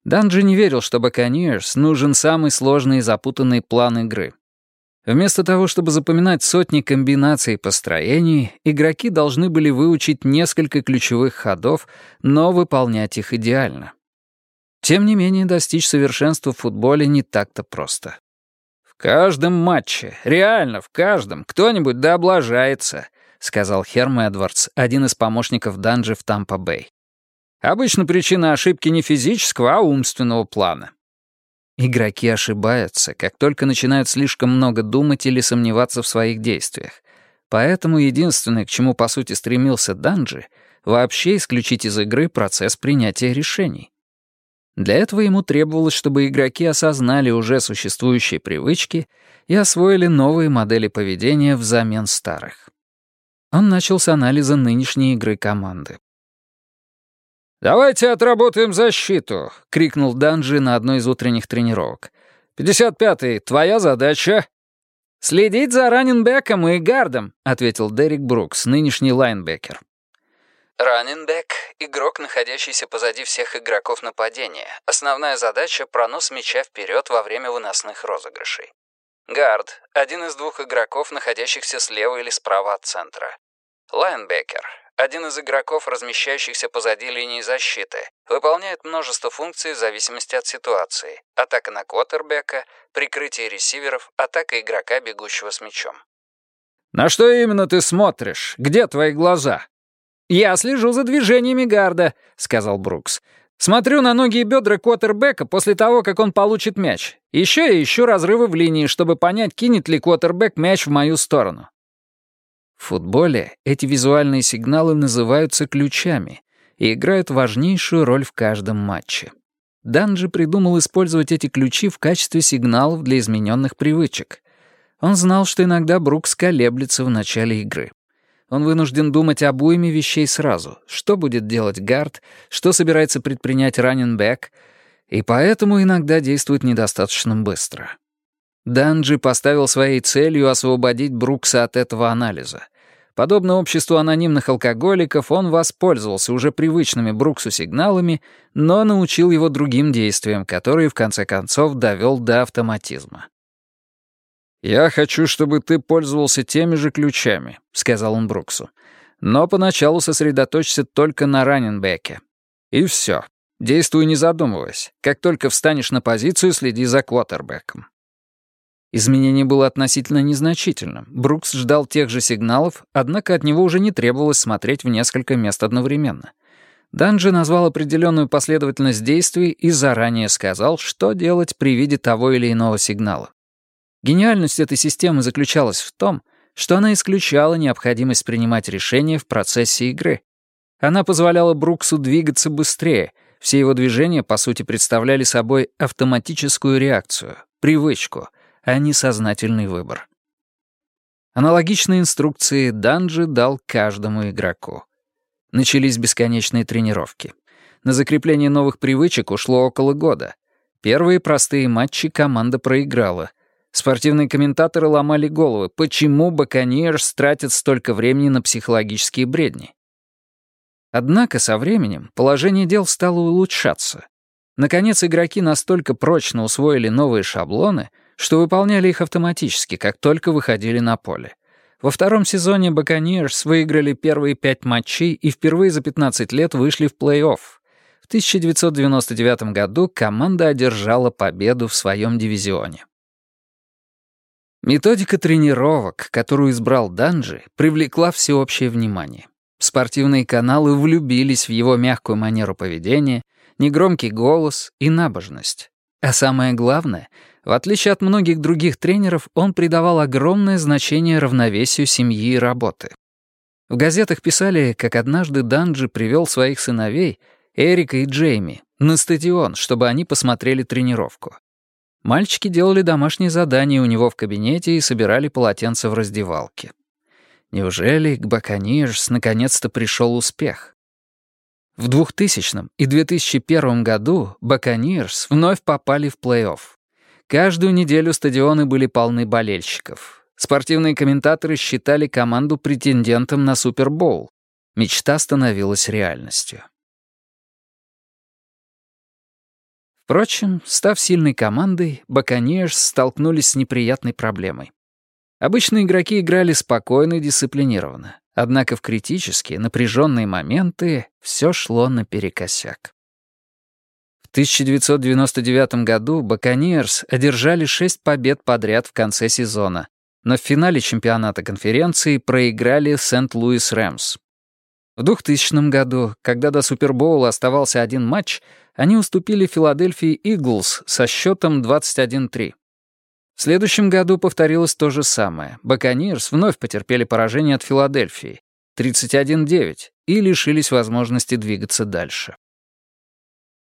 Данджи не верил, что Buccaneers нужен самый сложный и запутанный план игры. Вместо того, чтобы запоминать сотни комбинаций построений, игроки должны были выучить несколько ключевых ходов, но выполнять их идеально. Тем не менее, достичь совершенства в футболе не так-то просто. «В каждом матче, реально в каждом, кто-нибудь да облажается», — сказал Херм Эдвардс, один из помощников Данджи в Тампа-Бэй. Обычно причина ошибки не физического, а умственного плана. Игроки ошибаются, как только начинают слишком много думать или сомневаться в своих действиях. Поэтому единственное, к чему по сути стремился Данжи, вообще исключить из игры процесс принятия решений. Для этого ему требовалось, чтобы игроки осознали уже существующие привычки и освоили новые модели поведения взамен старых. Он начал с анализа нынешней игры команды. «Давайте отработаем защиту!» — крикнул Данжи на одной из утренних тренировок. «Пятьдесят пятый, твоя задача!» «Следить за раненбеком и гардом», — ответил Дерек Брукс, нынешний лайнбекер. Раненбек — игрок, находящийся позади всех игроков нападения. Основная задача — пронос мяча вперед во время выносных розыгрышей. Гард — один из двух игроков, находящихся слева или справа от центра. Лайнбекер один из игроков, размещающихся позади линии защиты, выполняет множество функций в зависимости от ситуации. Атака на квотербека, прикрытие ресиверов, атака игрока, бегущего с мячом. «На что именно ты смотришь? Где твои глаза?» «Я слежу за движениями гарда», — сказал Брукс. «Смотрю на ноги и бедра квотербека после того, как он получит мяч. Еще я ищу разрывы в линии, чтобы понять, кинет ли квотербек мяч в мою сторону. В футболе эти визуальные сигналы называются ключами и играют важнейшую роль в каждом матче. Дан же придумал использовать эти ключи в качестве сигналов для измененных привычек. Он знал, что иногда Брукс колеблется в начале игры. Он вынужден думать об уйме вещей сразу, что будет делать гард, что собирается предпринять раненбэк, и поэтому иногда действует недостаточно быстро. Данджи поставил своей целью освободить Брукса от этого анализа. Подобно обществу анонимных алкоголиков, он воспользовался уже привычными Бруксу сигналами, но научил его другим действиям, которые в конце концов довел до автоматизма. «Я хочу, чтобы ты пользовался теми же ключами», — сказал он Бруксу. «Но поначалу сосредоточься только на раненбеке. И все. Действуй не задумываясь. Как только встанешь на позицию, следи за квотербеком». Изменение было относительно незначительным. Брукс ждал тех же сигналов, однако от него уже не требовалось смотреть в несколько мест одновременно. Данжи назвал определенную последовательность действий и заранее сказал, что делать при виде того или иного сигнала. Гениальность этой системы заключалась в том, что она исключала необходимость принимать решения в процессе игры. Она позволяла Бруксу двигаться быстрее, все его движения, по сути, представляли собой автоматическую реакцию, привычку — а не сознательный выбор. Аналогичные инструкции Данжи дал каждому игроку. Начались бесконечные тренировки. На закрепление новых привычек ушло около года. Первые простые матчи команда проиграла. Спортивные комментаторы ломали головы, почему Баконьерс тратит столько времени на психологические бредни. Однако со временем положение дел стало улучшаться. Наконец игроки настолько прочно усвоили новые шаблоны — что выполняли их автоматически, как только выходили на поле. Во втором сезоне «Баконьерс» выиграли первые пять матчей и впервые за 15 лет вышли в плей-офф. В 1999 году команда одержала победу в своем дивизионе. Методика тренировок, которую избрал Данжи, привлекла всеобщее внимание. Спортивные каналы влюбились в его мягкую манеру поведения, негромкий голос и набожность. А самое главное — в отличие от многих других тренеров, он придавал огромное значение равновесию семьи и работы. В газетах писали, как однажды Данджи привел своих сыновей, Эрика и Джейми, на стадион, чтобы они посмотрели тренировку. Мальчики делали домашние задания у него в кабинете и собирали полотенца в раздевалке. Неужели к Баканирс наконец-то пришел успех? В 2000 и 2001 году Баканирс вновь попали в плей-офф. Каждую неделю стадионы были полны болельщиков. Спортивные комментаторы считали команду претендентом на Супербоул. Мечта становилась реальностью. Впрочем, став сильной командой, Баконьерс столкнулись с неприятной проблемой. Обычно игроки играли спокойно и дисциплинированно, однако в критические, напряженные моменты все шло наперекосяк. В 1999 году «Баконьерс» одержали шесть побед подряд в конце сезона, но в финале чемпионата конференции проиграли Сент-Луис Рэмс. В 2000 году, когда до Супербоула оставался один матч, они уступили Филадельфии Иглс со счетом 21-3. В следующем году повторилось то же самое. Баконьерс вновь потерпели поражение от Филадельфии 31-9 и лишились возможности двигаться дальше.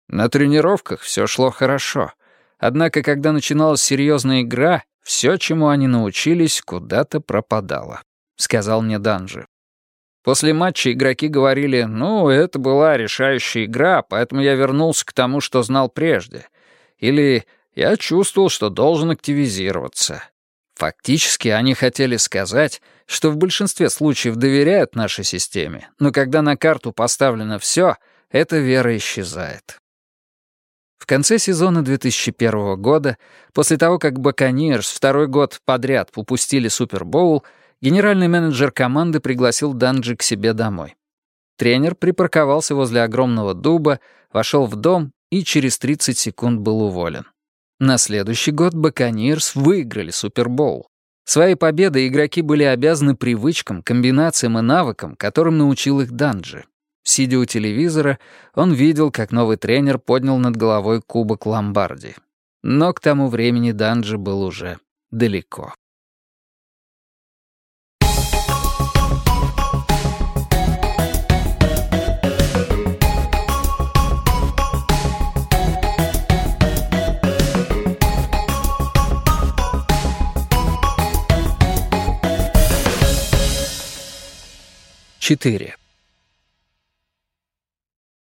На тренировках все шло хорошо. Однако, когда начиналась серьезная игра, все, чему они научились, куда-то пропадало», — сказал мне Данжи. После матча игроки говорили, «Ну, это была решающая игра, поэтому я вернулся к тому, что знал прежде». Или «Я чувствовал, что должен активизироваться». Фактически они хотели сказать, что в большинстве случаев доверяют нашей системе, но когда на карту поставлено все, эта вера исчезает. В конце сезона 2001 года, после того, как «Баконьерс» второй год подряд упустили Супербоул, генеральный менеджер команды пригласил Данджи к себе домой. Тренер припарковался возле огромного дуба, вошел в дом и через 30 секунд был уволен. На следующий год «Баконьерс» выиграли Супербоул. Своей победой игроки были обязаны привычкам, комбинациям и навыкам, которым научил их Данджи. Сидя у телевизора, он видел, как новый тренер поднял над головой кубок ломбарди. Но к тому времени Данджи был уже далеко. Четыре.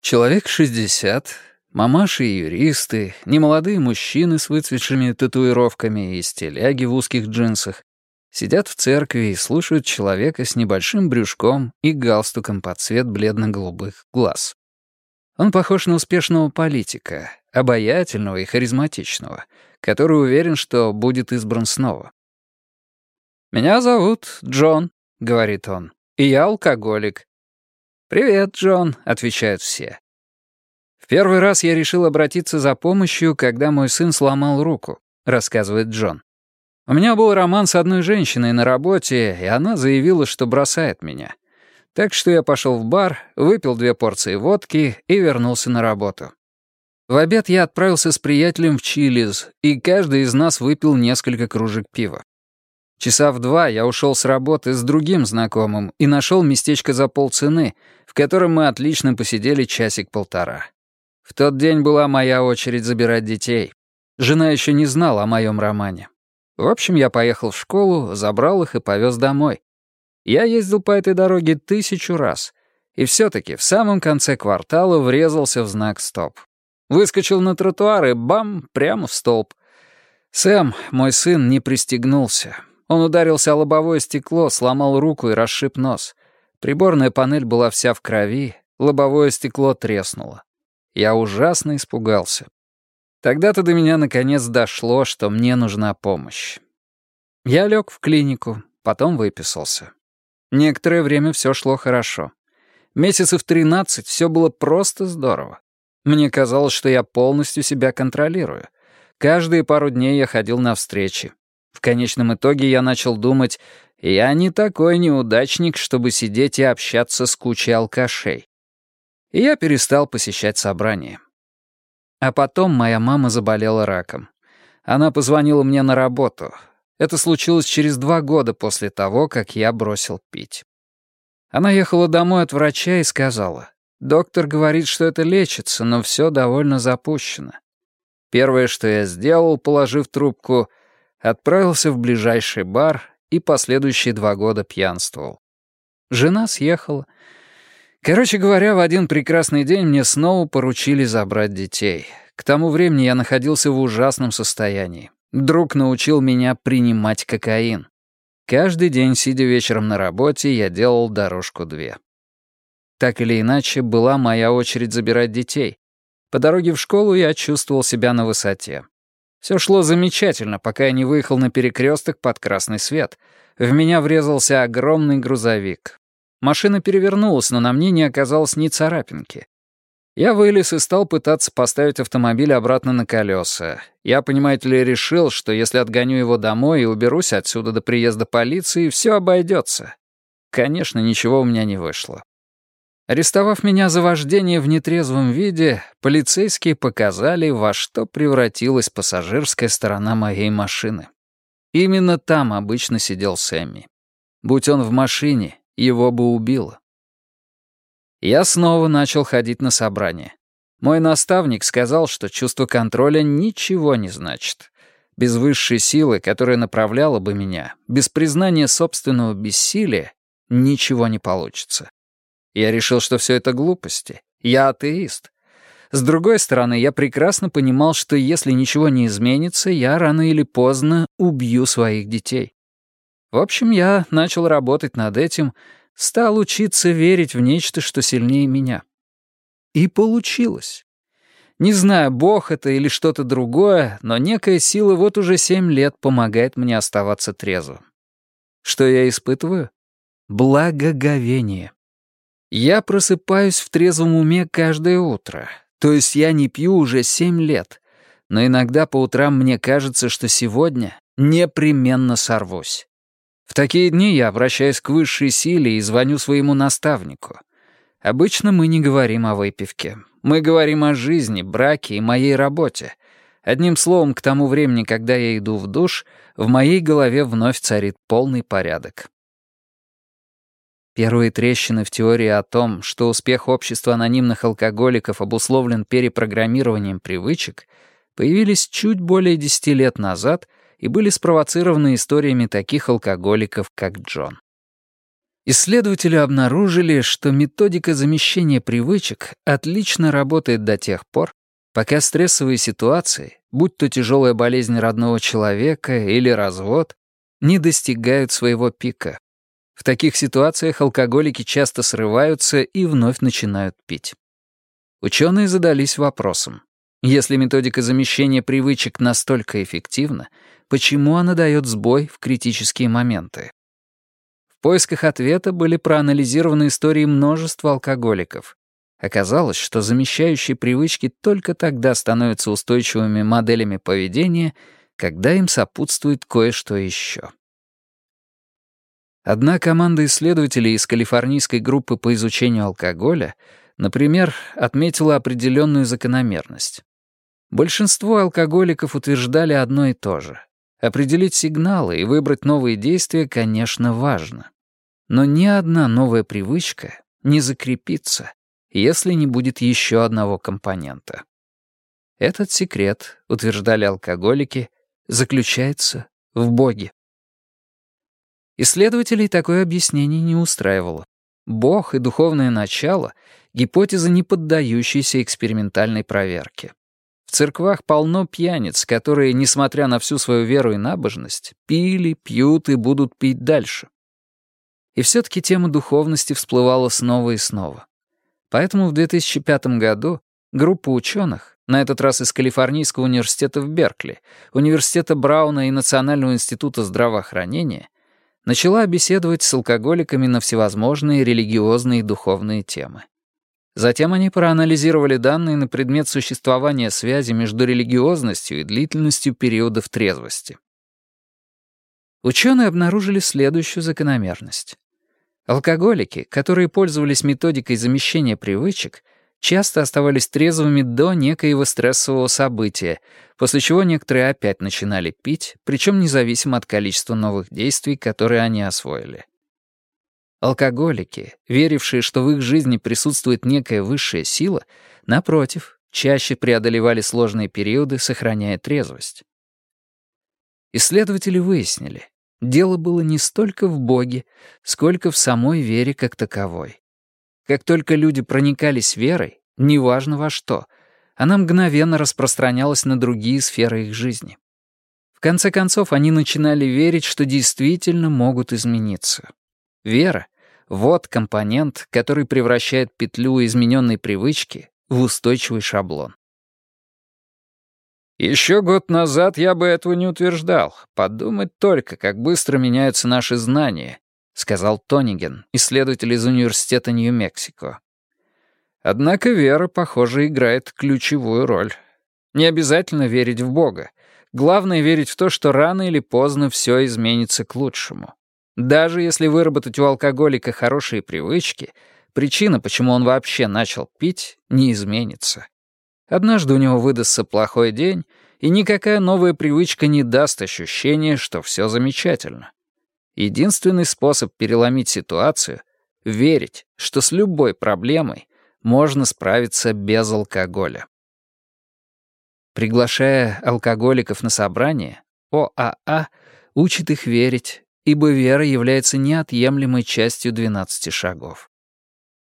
Человек 60, мамаши и юристы, немолодые мужчины с выцветшими татуировками и стиляги в узких джинсах сидят в церкви и слушают человека с небольшим брюшком и галстуком под цвет бледно-голубых глаз. Он похож на успешного политика, обаятельного и харизматичного, который уверен, что будет избран снова. «Меня зовут Джон», — говорит он, — «и я алкоголик. «Привет, Джон», — отвечают все. «В первый раз я решил обратиться за помощью, когда мой сын сломал руку», — рассказывает Джон. «У меня был роман с одной женщиной на работе, и она заявила, что бросает меня. Так что я пошел в бар, выпил две порции водки и вернулся на работу. В обед я отправился с приятелем в Чилиз, и каждый из нас выпил несколько кружек пива. Часа в два я ушел с работы с другим знакомым и нашел местечко за полцены, в котором мы отлично посидели часик-полтора. В тот день была моя очередь забирать детей. Жена еще не знала о моем романе. В общем, я поехал в школу, забрал их и повез домой. Я ездил по этой дороге тысячу раз. И все таки в самом конце квартала врезался в знак «Стоп». Выскочил на тротуар и бам, прямо в столб. Сэм, мой сын, не пристегнулся. Он ударился о лобовое стекло, сломал руку и расшиб нос. Приборная панель была вся в крови, лобовое стекло треснуло. Я ужасно испугался. Тогда-то до меня наконец дошло, что мне нужна помощь. Я лег в клинику, потом выписался. Некоторое время все шло хорошо. Месяцев 13 все было просто здорово. Мне казалось, что я полностью себя контролирую. Каждые пару дней я ходил на встречи. В конечном итоге я начал думать, я не такой неудачник, чтобы сидеть и общаться с кучей алкашей. И я перестал посещать собрания. А потом моя мама заболела раком. Она позвонила мне на работу. Это случилось через два года после того, как я бросил пить. Она ехала домой от врача и сказала, «Доктор говорит, что это лечится, но все довольно запущено». Первое, что я сделал, положив трубку — отправился в ближайший бар и последующие два года пьянствовал. Жена съехала. Короче говоря, в один прекрасный день мне снова поручили забрать детей. К тому времени я находился в ужасном состоянии. Друг научил меня принимать кокаин. Каждый день, сидя вечером на работе, я делал дорожку две. Так или иначе, была моя очередь забирать детей. По дороге в школу я чувствовал себя на высоте. Все шло замечательно, пока я не выехал на перекресток под красный свет. В меня врезался огромный грузовик. Машина перевернулась, но на мне не оказалось ни царапинки. Я вылез и стал пытаться поставить автомобиль обратно на колеса. Я, понимаете ли, решил, что если отгоню его домой и уберусь отсюда до приезда полиции, все обойдется. Конечно, ничего у меня не вышло. Арестовав меня за вождение в нетрезвом виде, полицейские показали, во что превратилась пассажирская сторона моей машины. Именно там обычно сидел Сэмми. Будь он в машине, его бы убило. Я снова начал ходить на собрание. Мой наставник сказал, что чувство контроля ничего не значит. Без высшей силы, которая направляла бы меня, без признания собственного бессилия, ничего не получится. Я решил, что все это глупости. Я атеист. С другой стороны, я прекрасно понимал, что если ничего не изменится, я рано или поздно убью своих детей. В общем, я начал работать над этим, стал учиться верить в нечто, что сильнее меня. И получилось. Не знаю, бог это или что-то другое, но некая сила вот уже семь лет помогает мне оставаться трезвым. Что я испытываю? Благоговение. Я просыпаюсь в трезвом уме каждое утро, то есть я не пью уже семь лет, но иногда по утрам мне кажется, что сегодня непременно сорвусь. В такие дни я обращаюсь к высшей силе и звоню своему наставнику. Обычно мы не говорим о выпивке. Мы говорим о жизни, браке и моей работе. Одним словом, к тому времени, когда я иду в душ, в моей голове вновь царит полный порядок. Первые трещины в теории о том, что успех общества анонимных алкоголиков обусловлен перепрограммированием привычек, появились чуть более 10 лет назад и были спровоцированы историями таких алкоголиков, как Джон. Исследователи обнаружили, что методика замещения привычек отлично работает до тех пор, пока стрессовые ситуации, будь то тяжелая болезнь родного человека или развод, не достигают своего пика, в таких ситуациях алкоголики часто срываются и вновь начинают пить. Ученые задались вопросом. Если методика замещения привычек настолько эффективна, почему она дает сбой в критические моменты? В поисках ответа были проанализированы истории множества алкоголиков. Оказалось, что замещающие привычки только тогда становятся устойчивыми моделями поведения, когда им сопутствует кое-что еще. Одна команда исследователей из калифорнийской группы по изучению алкоголя, например, отметила определенную закономерность. Большинство алкоголиков утверждали одно и то же. Определить сигналы и выбрать новые действия, конечно, важно. Но ни одна новая привычка не закрепится, если не будет еще одного компонента. Этот секрет, утверждали алкоголики, заключается в Боге. Исследователей такое объяснение не устраивало. Бог и духовное начало — гипотеза, не поддающаяся экспериментальной проверке. В церквах полно пьяниц, которые, несмотря на всю свою веру и набожность, пили, пьют и будут пить дальше. И все-таки тема духовности всплывала снова и снова. Поэтому в 2005 году группа ученых, на этот раз из Калифорнийского университета в Беркли, Университета Брауна и Национального института здравоохранения, начала беседовать с алкоголиками на всевозможные религиозные и духовные темы. Затем они проанализировали данные на предмет существования связи между религиозностью и длительностью периодов трезвости. Ученые обнаружили следующую закономерность. Алкоголики, которые пользовались методикой замещения привычек — часто оставались трезвыми до некоего стрессового события, после чего некоторые опять начинали пить, причем независимо от количества новых действий, которые они освоили. Алкоголики, верившие, что в их жизни присутствует некая высшая сила, напротив, чаще преодолевали сложные периоды, сохраняя трезвость. Исследователи выяснили, дело было не столько в Боге, сколько в самой вере как таковой. Как только люди проникались верой, неважно во что, она мгновенно распространялась на другие сферы их жизни. В конце концов, они начинали верить, что действительно могут измениться. Вера — вот компонент, который превращает петлю измененной привычки в устойчивый шаблон. Еще год назад я бы этого не утверждал. Подумать только, как быстро меняются наши знания, — сказал Тониген, исследователь из университета Нью-Мексико. Однако вера, похоже, играет ключевую роль. Не обязательно верить в Бога. Главное — верить в то, что рано или поздно все изменится к лучшему. Даже если выработать у алкоголика хорошие привычки, причина, почему он вообще начал пить, не изменится. Однажды у него выдастся плохой день, и никакая новая привычка не даст ощущения, что все замечательно. Единственный способ переломить ситуацию — верить, что с любой проблемой можно справиться без алкоголя. Приглашая алкоголиков на собрание, ОАА учит их верить, ибо вера является неотъемлемой частью 12 шагов.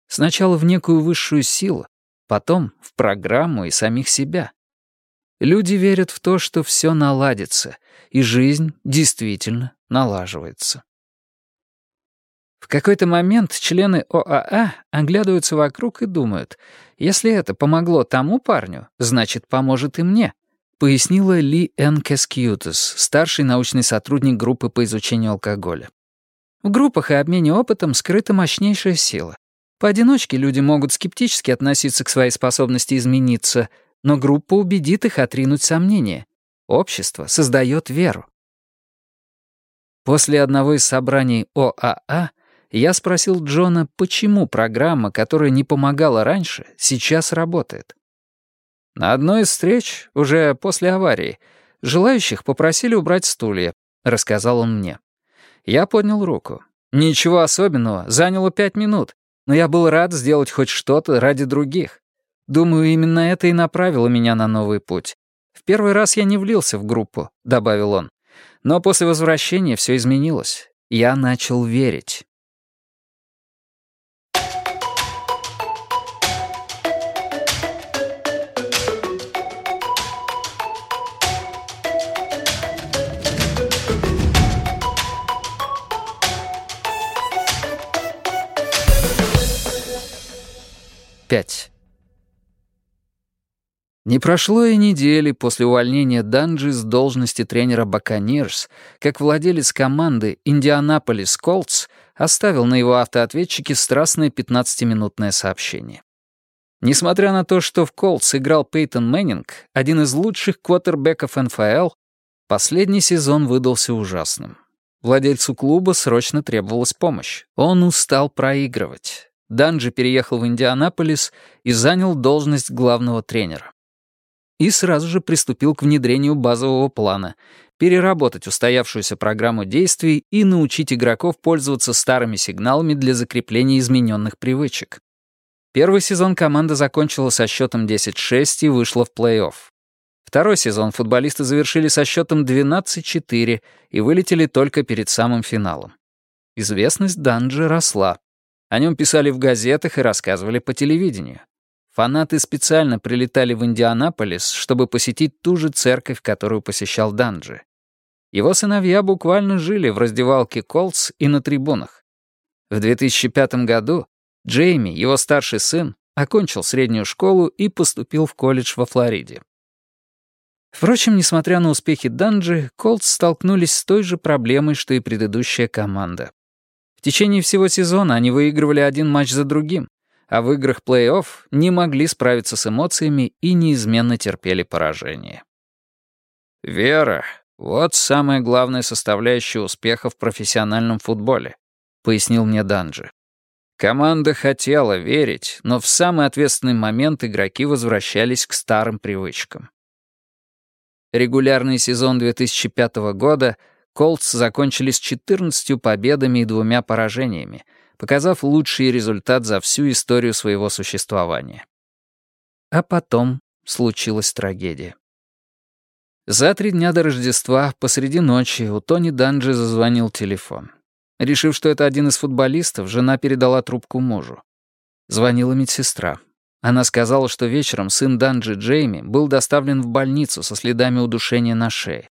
Сначала в некую высшую силу, потом в программу и самих себя. Люди верят в то, что все наладится, и жизнь действительно налаживается. В какой-то момент члены ОАА оглядываются вокруг и думают, если это помогло тому парню, значит, поможет и мне, пояснила Ли Эн Кескьютес, старший научный сотрудник группы по изучению алкоголя. В группах и обмене опытом скрыта мощнейшая сила. Поодиночке люди могут скептически относиться к своей способности измениться, но группа убедит их отринуть сомнения. Общество создает веру. После одного из собраний ОАА я спросил Джона, почему программа, которая не помогала раньше, сейчас работает. На одной из встреч, уже после аварии, желающих попросили убрать стулья, рассказал он мне. Я поднял руку. Ничего особенного, заняло пять минут, но я был рад сделать хоть что-то ради других. Думаю, именно это и направило меня на новый путь. В первый раз я не влился в группу, добавил он. Но после возвращения все изменилось. Я начал верить. Пять. Не прошло и недели после увольнения Данджи с должности тренера «Баканирс», как владелец команды «Индианаполис Колтс» оставил на его автоответчике страстное 15-минутное сообщение. Несмотря на то, что в «Колтс» играл Пейтон Мэннинг, один из лучших квотербеков НФЛ, последний сезон выдался ужасным. Владельцу клуба срочно требовалась помощь. Он устал проигрывать. Данджи переехал в Индианаполис и занял должность главного тренера и сразу же приступил к внедрению базового плана, переработать устоявшуюся программу действий и научить игроков пользоваться старыми сигналами для закрепления измененных привычек. Первый сезон команда закончила со счетом 10-6 и вышла в плей-офф. Второй сезон футболисты завершили со счетом 12-4 и вылетели только перед самым финалом. Известность Данджи росла. О нем писали в газетах и рассказывали по телевидению. Фанаты специально прилетали в Индианаполис, чтобы посетить ту же церковь, которую посещал Данджи. Его сыновья буквально жили в раздевалке Колтс и на трибунах. В 2005 году Джейми, его старший сын, окончил среднюю школу и поступил в колледж во Флориде. Впрочем, несмотря на успехи Данджи, Колтс столкнулись с той же проблемой, что и предыдущая команда. В течение всего сезона они выигрывали один матч за другим, а в играх плей-офф не могли справиться с эмоциями и неизменно терпели поражение. «Вера — вот самая главная составляющая успеха в профессиональном футболе», — пояснил мне Данджи. Команда хотела верить, но в самый ответственный момент игроки возвращались к старым привычкам. Регулярный сезон 2005 года Колтс закончили с 14 победами и двумя поражениями — показав лучший результат за всю историю своего существования. А потом случилась трагедия. За три дня до Рождества, посреди ночи, у Тони Данджи зазвонил телефон. Решив, что это один из футболистов, жена передала трубку мужу. Звонила медсестра. Она сказала, что вечером сын Данджи Джейми был доставлен в больницу со следами удушения на шее.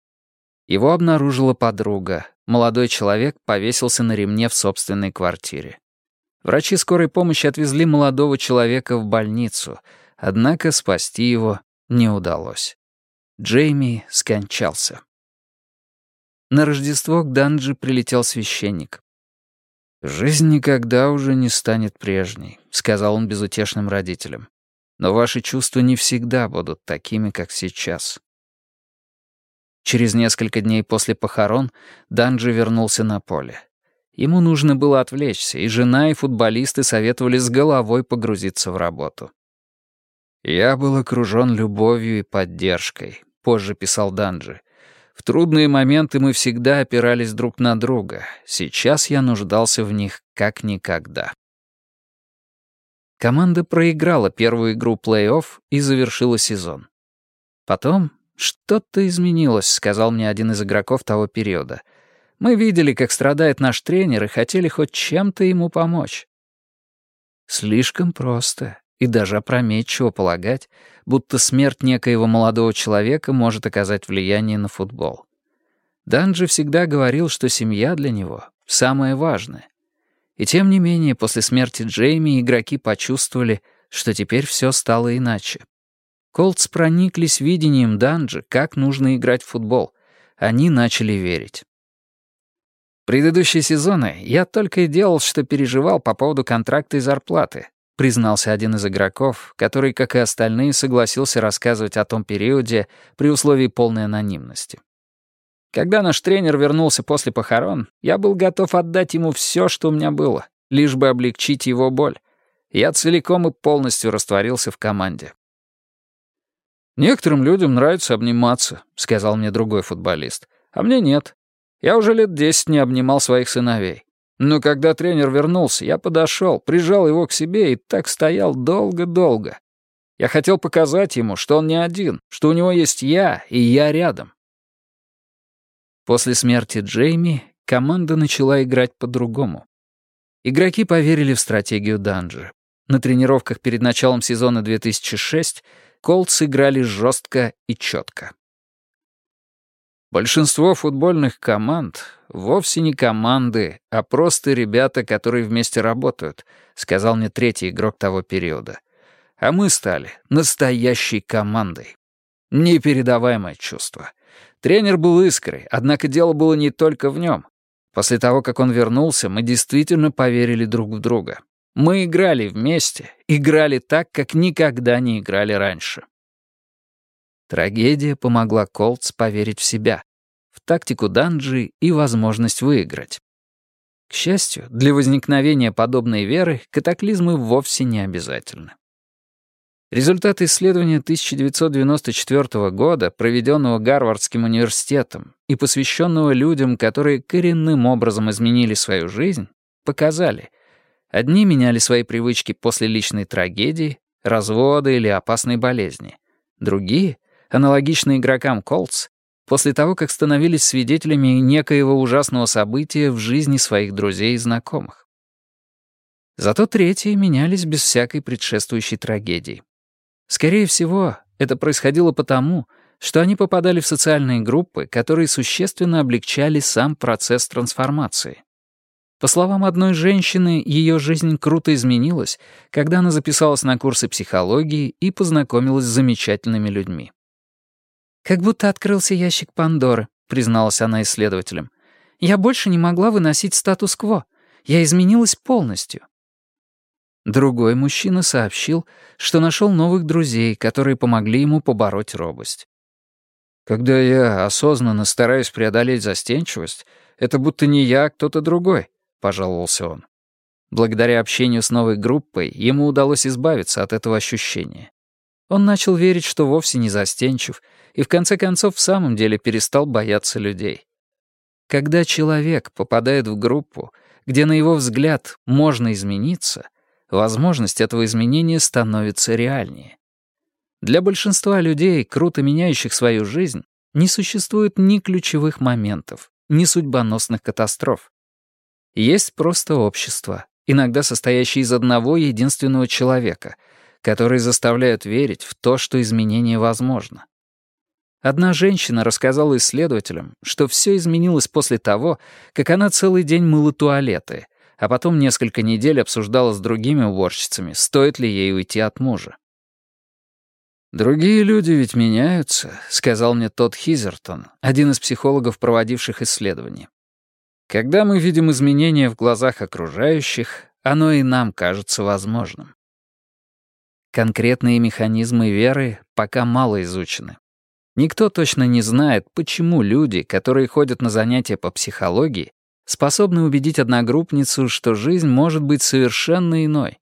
Его обнаружила подруга, Молодой человек повесился на ремне в собственной квартире. Врачи скорой помощи отвезли молодого человека в больницу, однако спасти его не удалось. Джейми скончался. На Рождество к Данджи прилетел священник. «Жизнь никогда уже не станет прежней», — сказал он безутешным родителям. «Но ваши чувства не всегда будут такими, как сейчас. Через несколько дней после похорон Данджи вернулся на поле. Ему нужно было отвлечься, и жена, и футболисты советовали с головой погрузиться в работу. «Я был окружен любовью и поддержкой», — позже писал Данджи. «В трудные моменты мы всегда опирались друг на друга. Сейчас я нуждался в них как никогда». Команда проиграла первую игру плей-офф и завершила сезон. Потом, «Что-то изменилось», — сказал мне один из игроков того периода. «Мы видели, как страдает наш тренер, и хотели хоть чем-то ему помочь». Слишком просто и даже опрометчиво полагать, будто смерть некоего молодого человека может оказать влияние на футбол. Данджи всегда говорил, что семья для него — самое важное. И тем не менее, после смерти Джейми игроки почувствовали, что теперь все стало иначе. Колдс прониклись видением Данджи, как нужно играть в футбол. Они начали верить. «Предыдущие сезоны я только и делал, что переживал по поводу контракта и зарплаты», признался один из игроков, который, как и остальные, согласился рассказывать о том периоде при условии полной анонимности. Когда наш тренер вернулся после похорон, я был готов отдать ему все, что у меня было, лишь бы облегчить его боль. Я целиком и полностью растворился в команде. «Некоторым людям нравится обниматься», — сказал мне другой футболист. «А мне нет. Я уже лет десять не обнимал своих сыновей. Но когда тренер вернулся, я подошел, прижал его к себе и так стоял долго-долго. Я хотел показать ему, что он не один, что у него есть я, и я рядом». После смерти Джейми команда начала играть по-другому. Игроки поверили в стратегию Данджи. На тренировках перед началом сезона 2006 Колт играли жестко и четко. Большинство футбольных команд вовсе не команды, а просто ребята, которые вместе работают, сказал мне третий игрок того периода. А мы стали настоящей командой. Непередаваемое чувство. Тренер был искрой, однако дело было не только в нем. После того, как он вернулся, мы действительно поверили друг в друга. Мы играли вместе, играли так, как никогда не играли раньше. Трагедия помогла Колтс поверить в себя, в тактику Данжи и возможность выиграть. К счастью, для возникновения подобной веры катаклизмы вовсе не обязательны. Результаты исследования 1994 года, проведенного Гарвардским университетом и посвященного людям, которые коренным образом изменили свою жизнь, показали — Одни меняли свои привычки после личной трагедии, развода или опасной болезни. Другие, аналогично игрокам Колтс, после того, как становились свидетелями некоего ужасного события в жизни своих друзей и знакомых. Зато третьи менялись без всякой предшествующей трагедии. Скорее всего, это происходило потому, что они попадали в социальные группы, которые существенно облегчали сам процесс трансформации. По словам одной женщины, ее жизнь круто изменилась, когда она записалась на курсы психологии и познакомилась с замечательными людьми. «Как будто открылся ящик Пандоры», — призналась она исследователям. «Я больше не могла выносить статус-кво. Я изменилась полностью». Другой мужчина сообщил, что нашел новых друзей, которые помогли ему побороть робость. «Когда я осознанно стараюсь преодолеть застенчивость, это будто не я, а кто-то другой. — пожаловался он. Благодаря общению с новой группой ему удалось избавиться от этого ощущения. Он начал верить, что вовсе не застенчив, и в конце концов в самом деле перестал бояться людей. Когда человек попадает в группу, где, на его взгляд, можно измениться, возможность этого изменения становится реальнее. Для большинства людей, круто меняющих свою жизнь, не существует ни ключевых моментов, ни судьбоносных катастроф. Есть просто общество, иногда состоящее из одного единственного человека, которые заставляют верить в то, что изменение возможно. Одна женщина рассказала исследователям, что все изменилось после того, как она целый день мыла туалеты, а потом несколько недель обсуждала с другими уборщицами, стоит ли ей уйти от мужа. «Другие люди ведь меняются», — сказал мне тот Хизертон, один из психологов, проводивших исследование. Когда мы видим изменения в глазах окружающих, оно и нам кажется возможным. Конкретные механизмы веры пока мало изучены. Никто точно не знает, почему люди, которые ходят на занятия по психологии, способны убедить одногруппницу, что жизнь может быть совершенно иной.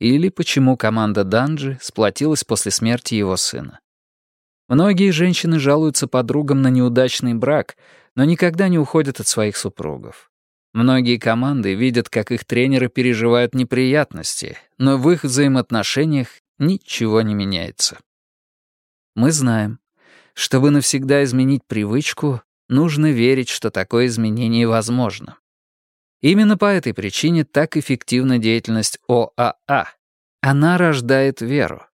Или почему команда Данджи сплотилась после смерти его сына. Многие женщины жалуются подругам на неудачный брак, но никогда не уходят от своих супругов. Многие команды видят, как их тренеры переживают неприятности, но в их взаимоотношениях ничего не меняется. Мы знаем, чтобы навсегда изменить привычку, нужно верить, что такое изменение возможно. Именно по этой причине так эффективна деятельность ОАА. Она рождает веру.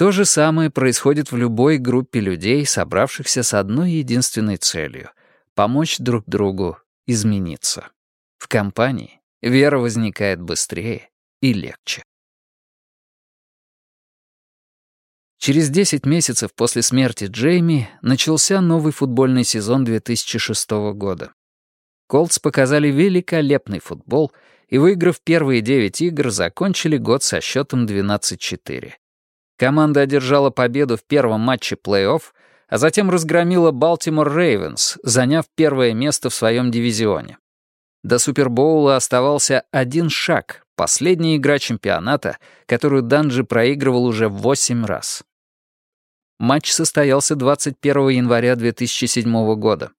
То же самое происходит в любой группе людей, собравшихся с одной единственной целью — помочь друг другу измениться. В компании вера возникает быстрее и легче. Через 10 месяцев после смерти Джейми начался новый футбольный сезон 2006 года. Колдс показали великолепный футбол и, выиграв первые 9 игр, закончили год со счетом 12-4. Команда одержала победу в первом матче плей-офф, а затем разгромила Балтимор Рейвенс, заняв первое место в своем дивизионе. До Супербоула оставался один шаг, последняя игра чемпионата, которую Данджи проигрывал уже восемь раз. Матч состоялся 21 января 2007 года.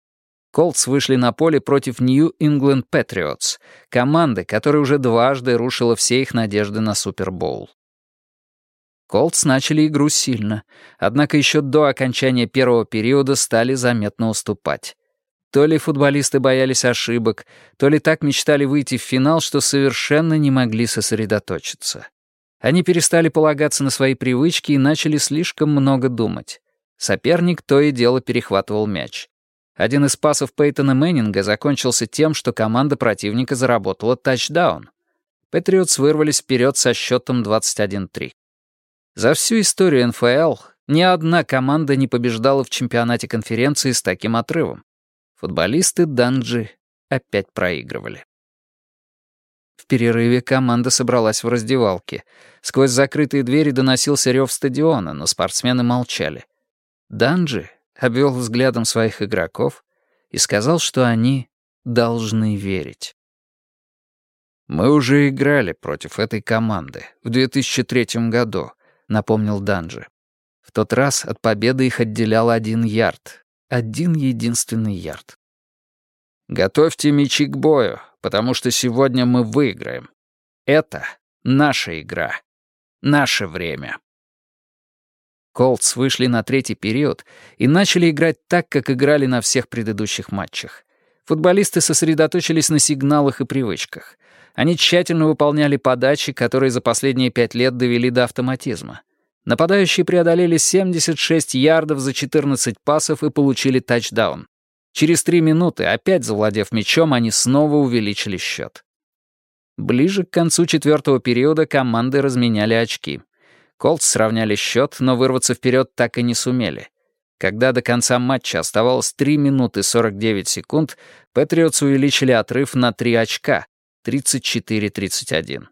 Колтс вышли на поле против New England Patriots, команды, которая уже дважды рушила все их надежды на Супербоул. Колтс начали игру сильно, однако еще до окончания первого периода стали заметно уступать. То ли футболисты боялись ошибок, то ли так мечтали выйти в финал, что совершенно не могли сосредоточиться. Они перестали полагаться на свои привычки и начали слишком много думать. Соперник то и дело перехватывал мяч. Один из пасов Пейтона Мэннинга закончился тем, что команда противника заработала тачдаун. Патриотс вырвались вперед со счетом 21-3. За всю историю НФЛ ни одна команда не побеждала в чемпионате конференции с таким отрывом. Футболисты Данджи опять проигрывали. В перерыве команда собралась в раздевалке. Сквозь закрытые двери доносился рев стадиона, но спортсмены молчали. Данджи обвел взглядом своих игроков и сказал, что они должны верить. «Мы уже играли против этой команды в 2003 году, напомнил Данжи. В тот раз от победы их отделял один ярд. Один единственный ярд. «Готовьте мечи к бою, потому что сегодня мы выиграем. Это наша игра. Наше время». Колтс вышли на третий период и начали играть так, как играли на всех предыдущих матчах. Футболисты сосредоточились на сигналах и привычках. Они тщательно выполняли подачи, которые за последние пять лет довели до автоматизма. Нападающие преодолели 76 ярдов за 14 пасов и получили тачдаун. Через три минуты, опять завладев мячом, они снова увеличили счет. Ближе к концу четвертого периода команды разменяли очки. Колтс сравняли счет, но вырваться вперед так и не сумели — когда до конца матча оставалось 3 минуты 49 секунд, Патриотс увеличили отрыв на 3 очка, 34-31.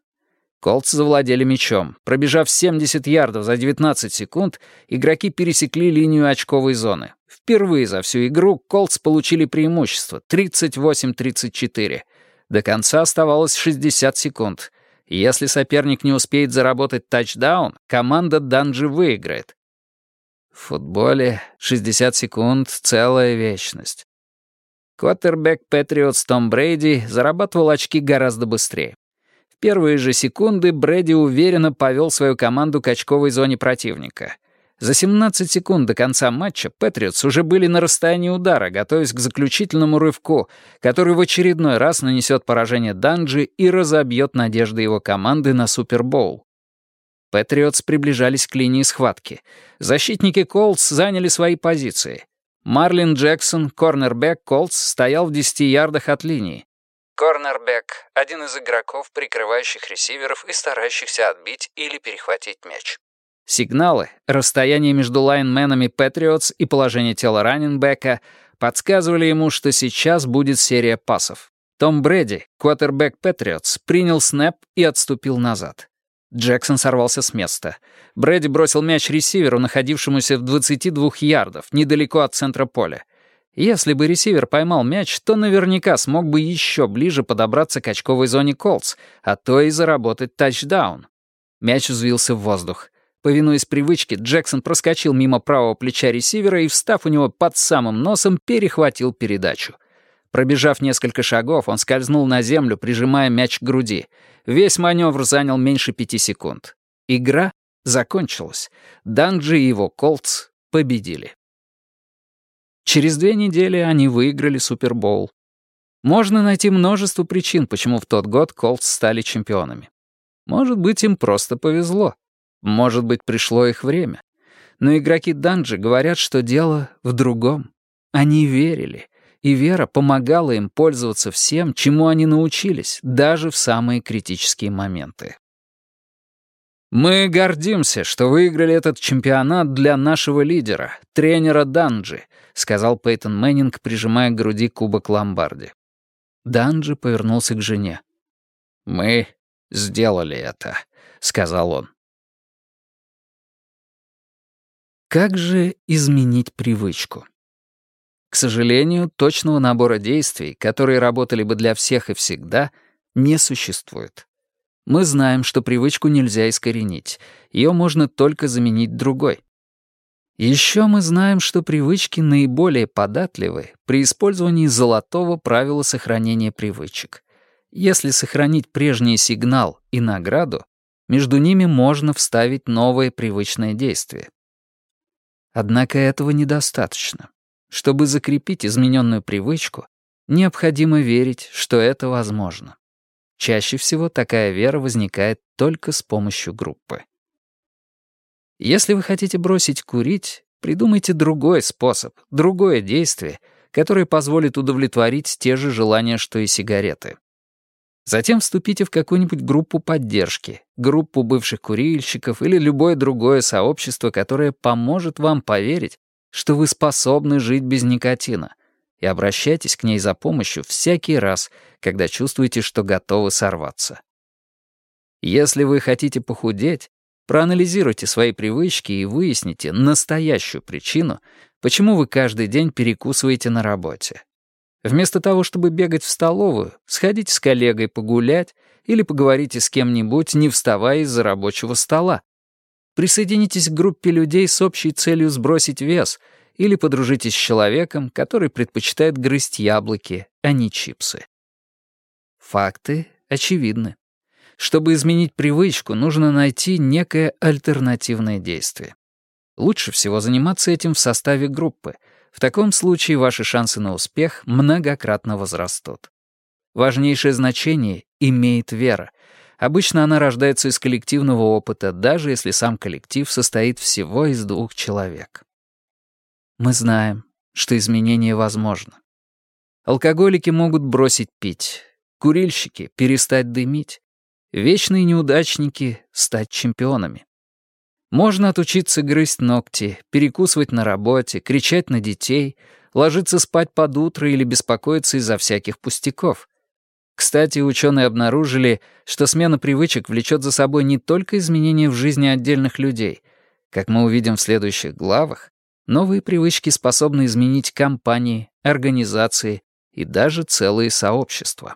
Колтс завладели мячом. Пробежав 70 ярдов за 19 секунд, игроки пересекли линию очковой зоны. Впервые за всю игру Колтс получили преимущество 38-34. До конца оставалось 60 секунд. Если соперник не успеет заработать тачдаун, команда Данжи выиграет. В футболе 60 секунд — целая вечность. Коттербек Патриотс Том Брейди зарабатывал очки гораздо быстрее. В первые же секунды Брэди уверенно повел свою команду к очковой зоне противника. За 17 секунд до конца матча Патриотс уже были на расстоянии удара, готовясь к заключительному рывку, который в очередной раз нанесет поражение Данджи и разобьет надежды его команды на Супербоул. Патриотс приближались к линии схватки. Защитники Колтс заняли свои позиции. Марлин Джексон, корнербэк Колтс, стоял в 10 ярдах от линии. Корнербэк — один из игроков, прикрывающих ресиверов и старающихся отбить или перехватить мяч. Сигналы, расстояние между лайнменами Патриотс и положение тела раненбека подсказывали ему, что сейчас будет серия пасов. Том Брэди, квотербек Патриотс, принял снэп и отступил назад. Джексон сорвался с места. Брэди бросил мяч ресиверу, находившемуся в 22 ярдов, недалеко от центра поля. Если бы ресивер поймал мяч, то наверняка смог бы еще ближе подобраться к очковой зоне Колтс, а то и заработать тачдаун. Мяч взвился в воздух. Повинуясь привычке, Джексон проскочил мимо правого плеча ресивера и, встав у него под самым носом, перехватил передачу — Пробежав несколько шагов, он скользнул на землю, прижимая мяч к груди. Весь маневр занял меньше пяти секунд. Игра закончилась. Данджи и его Колтс победили. Через две недели они выиграли Супербоул. Можно найти множество причин, почему в тот год Колтс стали чемпионами. Может быть, им просто повезло. Может быть, пришло их время. Но игроки Данджи говорят, что дело в другом. Они верили и вера помогала им пользоваться всем, чему они научились, даже в самые критические моменты. Мы гордимся, что выиграли этот чемпионат для нашего лидера, тренера Данджи, сказал Пейтон Мэннинг, прижимая к груди кубок Ломбарди. Данджи повернулся к жене. Мы сделали это, сказал он. Как же изменить привычку? К сожалению, точного набора действий, которые работали бы для всех и всегда, не существует. Мы знаем, что привычку нельзя искоренить, ее можно только заменить другой. Еще мы знаем, что привычки наиболее податливы при использовании золотого правила сохранения привычек. Если сохранить прежний сигнал и награду, между ними можно вставить новое привычное действие. Однако этого недостаточно. Чтобы закрепить измененную привычку, необходимо верить, что это возможно. Чаще всего такая вера возникает только с помощью группы. Если вы хотите бросить курить, придумайте другой способ, другое действие, которое позволит удовлетворить те же желания, что и сигареты. Затем вступите в какую-нибудь группу поддержки, группу бывших курильщиков или любое другое сообщество, которое поможет вам поверить, что вы способны жить без никотина, и обращайтесь к ней за помощью всякий раз, когда чувствуете, что готовы сорваться. Если вы хотите похудеть, проанализируйте свои привычки и выясните настоящую причину, почему вы каждый день перекусываете на работе. Вместо того, чтобы бегать в столовую, сходите с коллегой погулять или поговорите с кем-нибудь, не вставая из-за рабочего стола, Присоединитесь к группе людей с общей целью сбросить вес или подружитесь с человеком, который предпочитает грызть яблоки, а не чипсы. Факты очевидны. Чтобы изменить привычку, нужно найти некое альтернативное действие. Лучше всего заниматься этим в составе группы. В таком случае ваши шансы на успех многократно возрастут. Важнейшее значение имеет вера — Обычно она рождается из коллективного опыта, даже если сам коллектив состоит всего из двух человек. Мы знаем, что изменение возможно. Алкоголики могут бросить пить, курильщики — перестать дымить, вечные неудачники — стать чемпионами. Можно отучиться грызть ногти, перекусывать на работе, кричать на детей, ложиться спать под утро или беспокоиться из-за всяких пустяков. Кстати, ученые обнаружили, что смена привычек влечет за собой не только изменения в жизни отдельных людей. Как мы увидим в следующих главах, новые привычки способны изменить компании, организации и даже целые сообщества.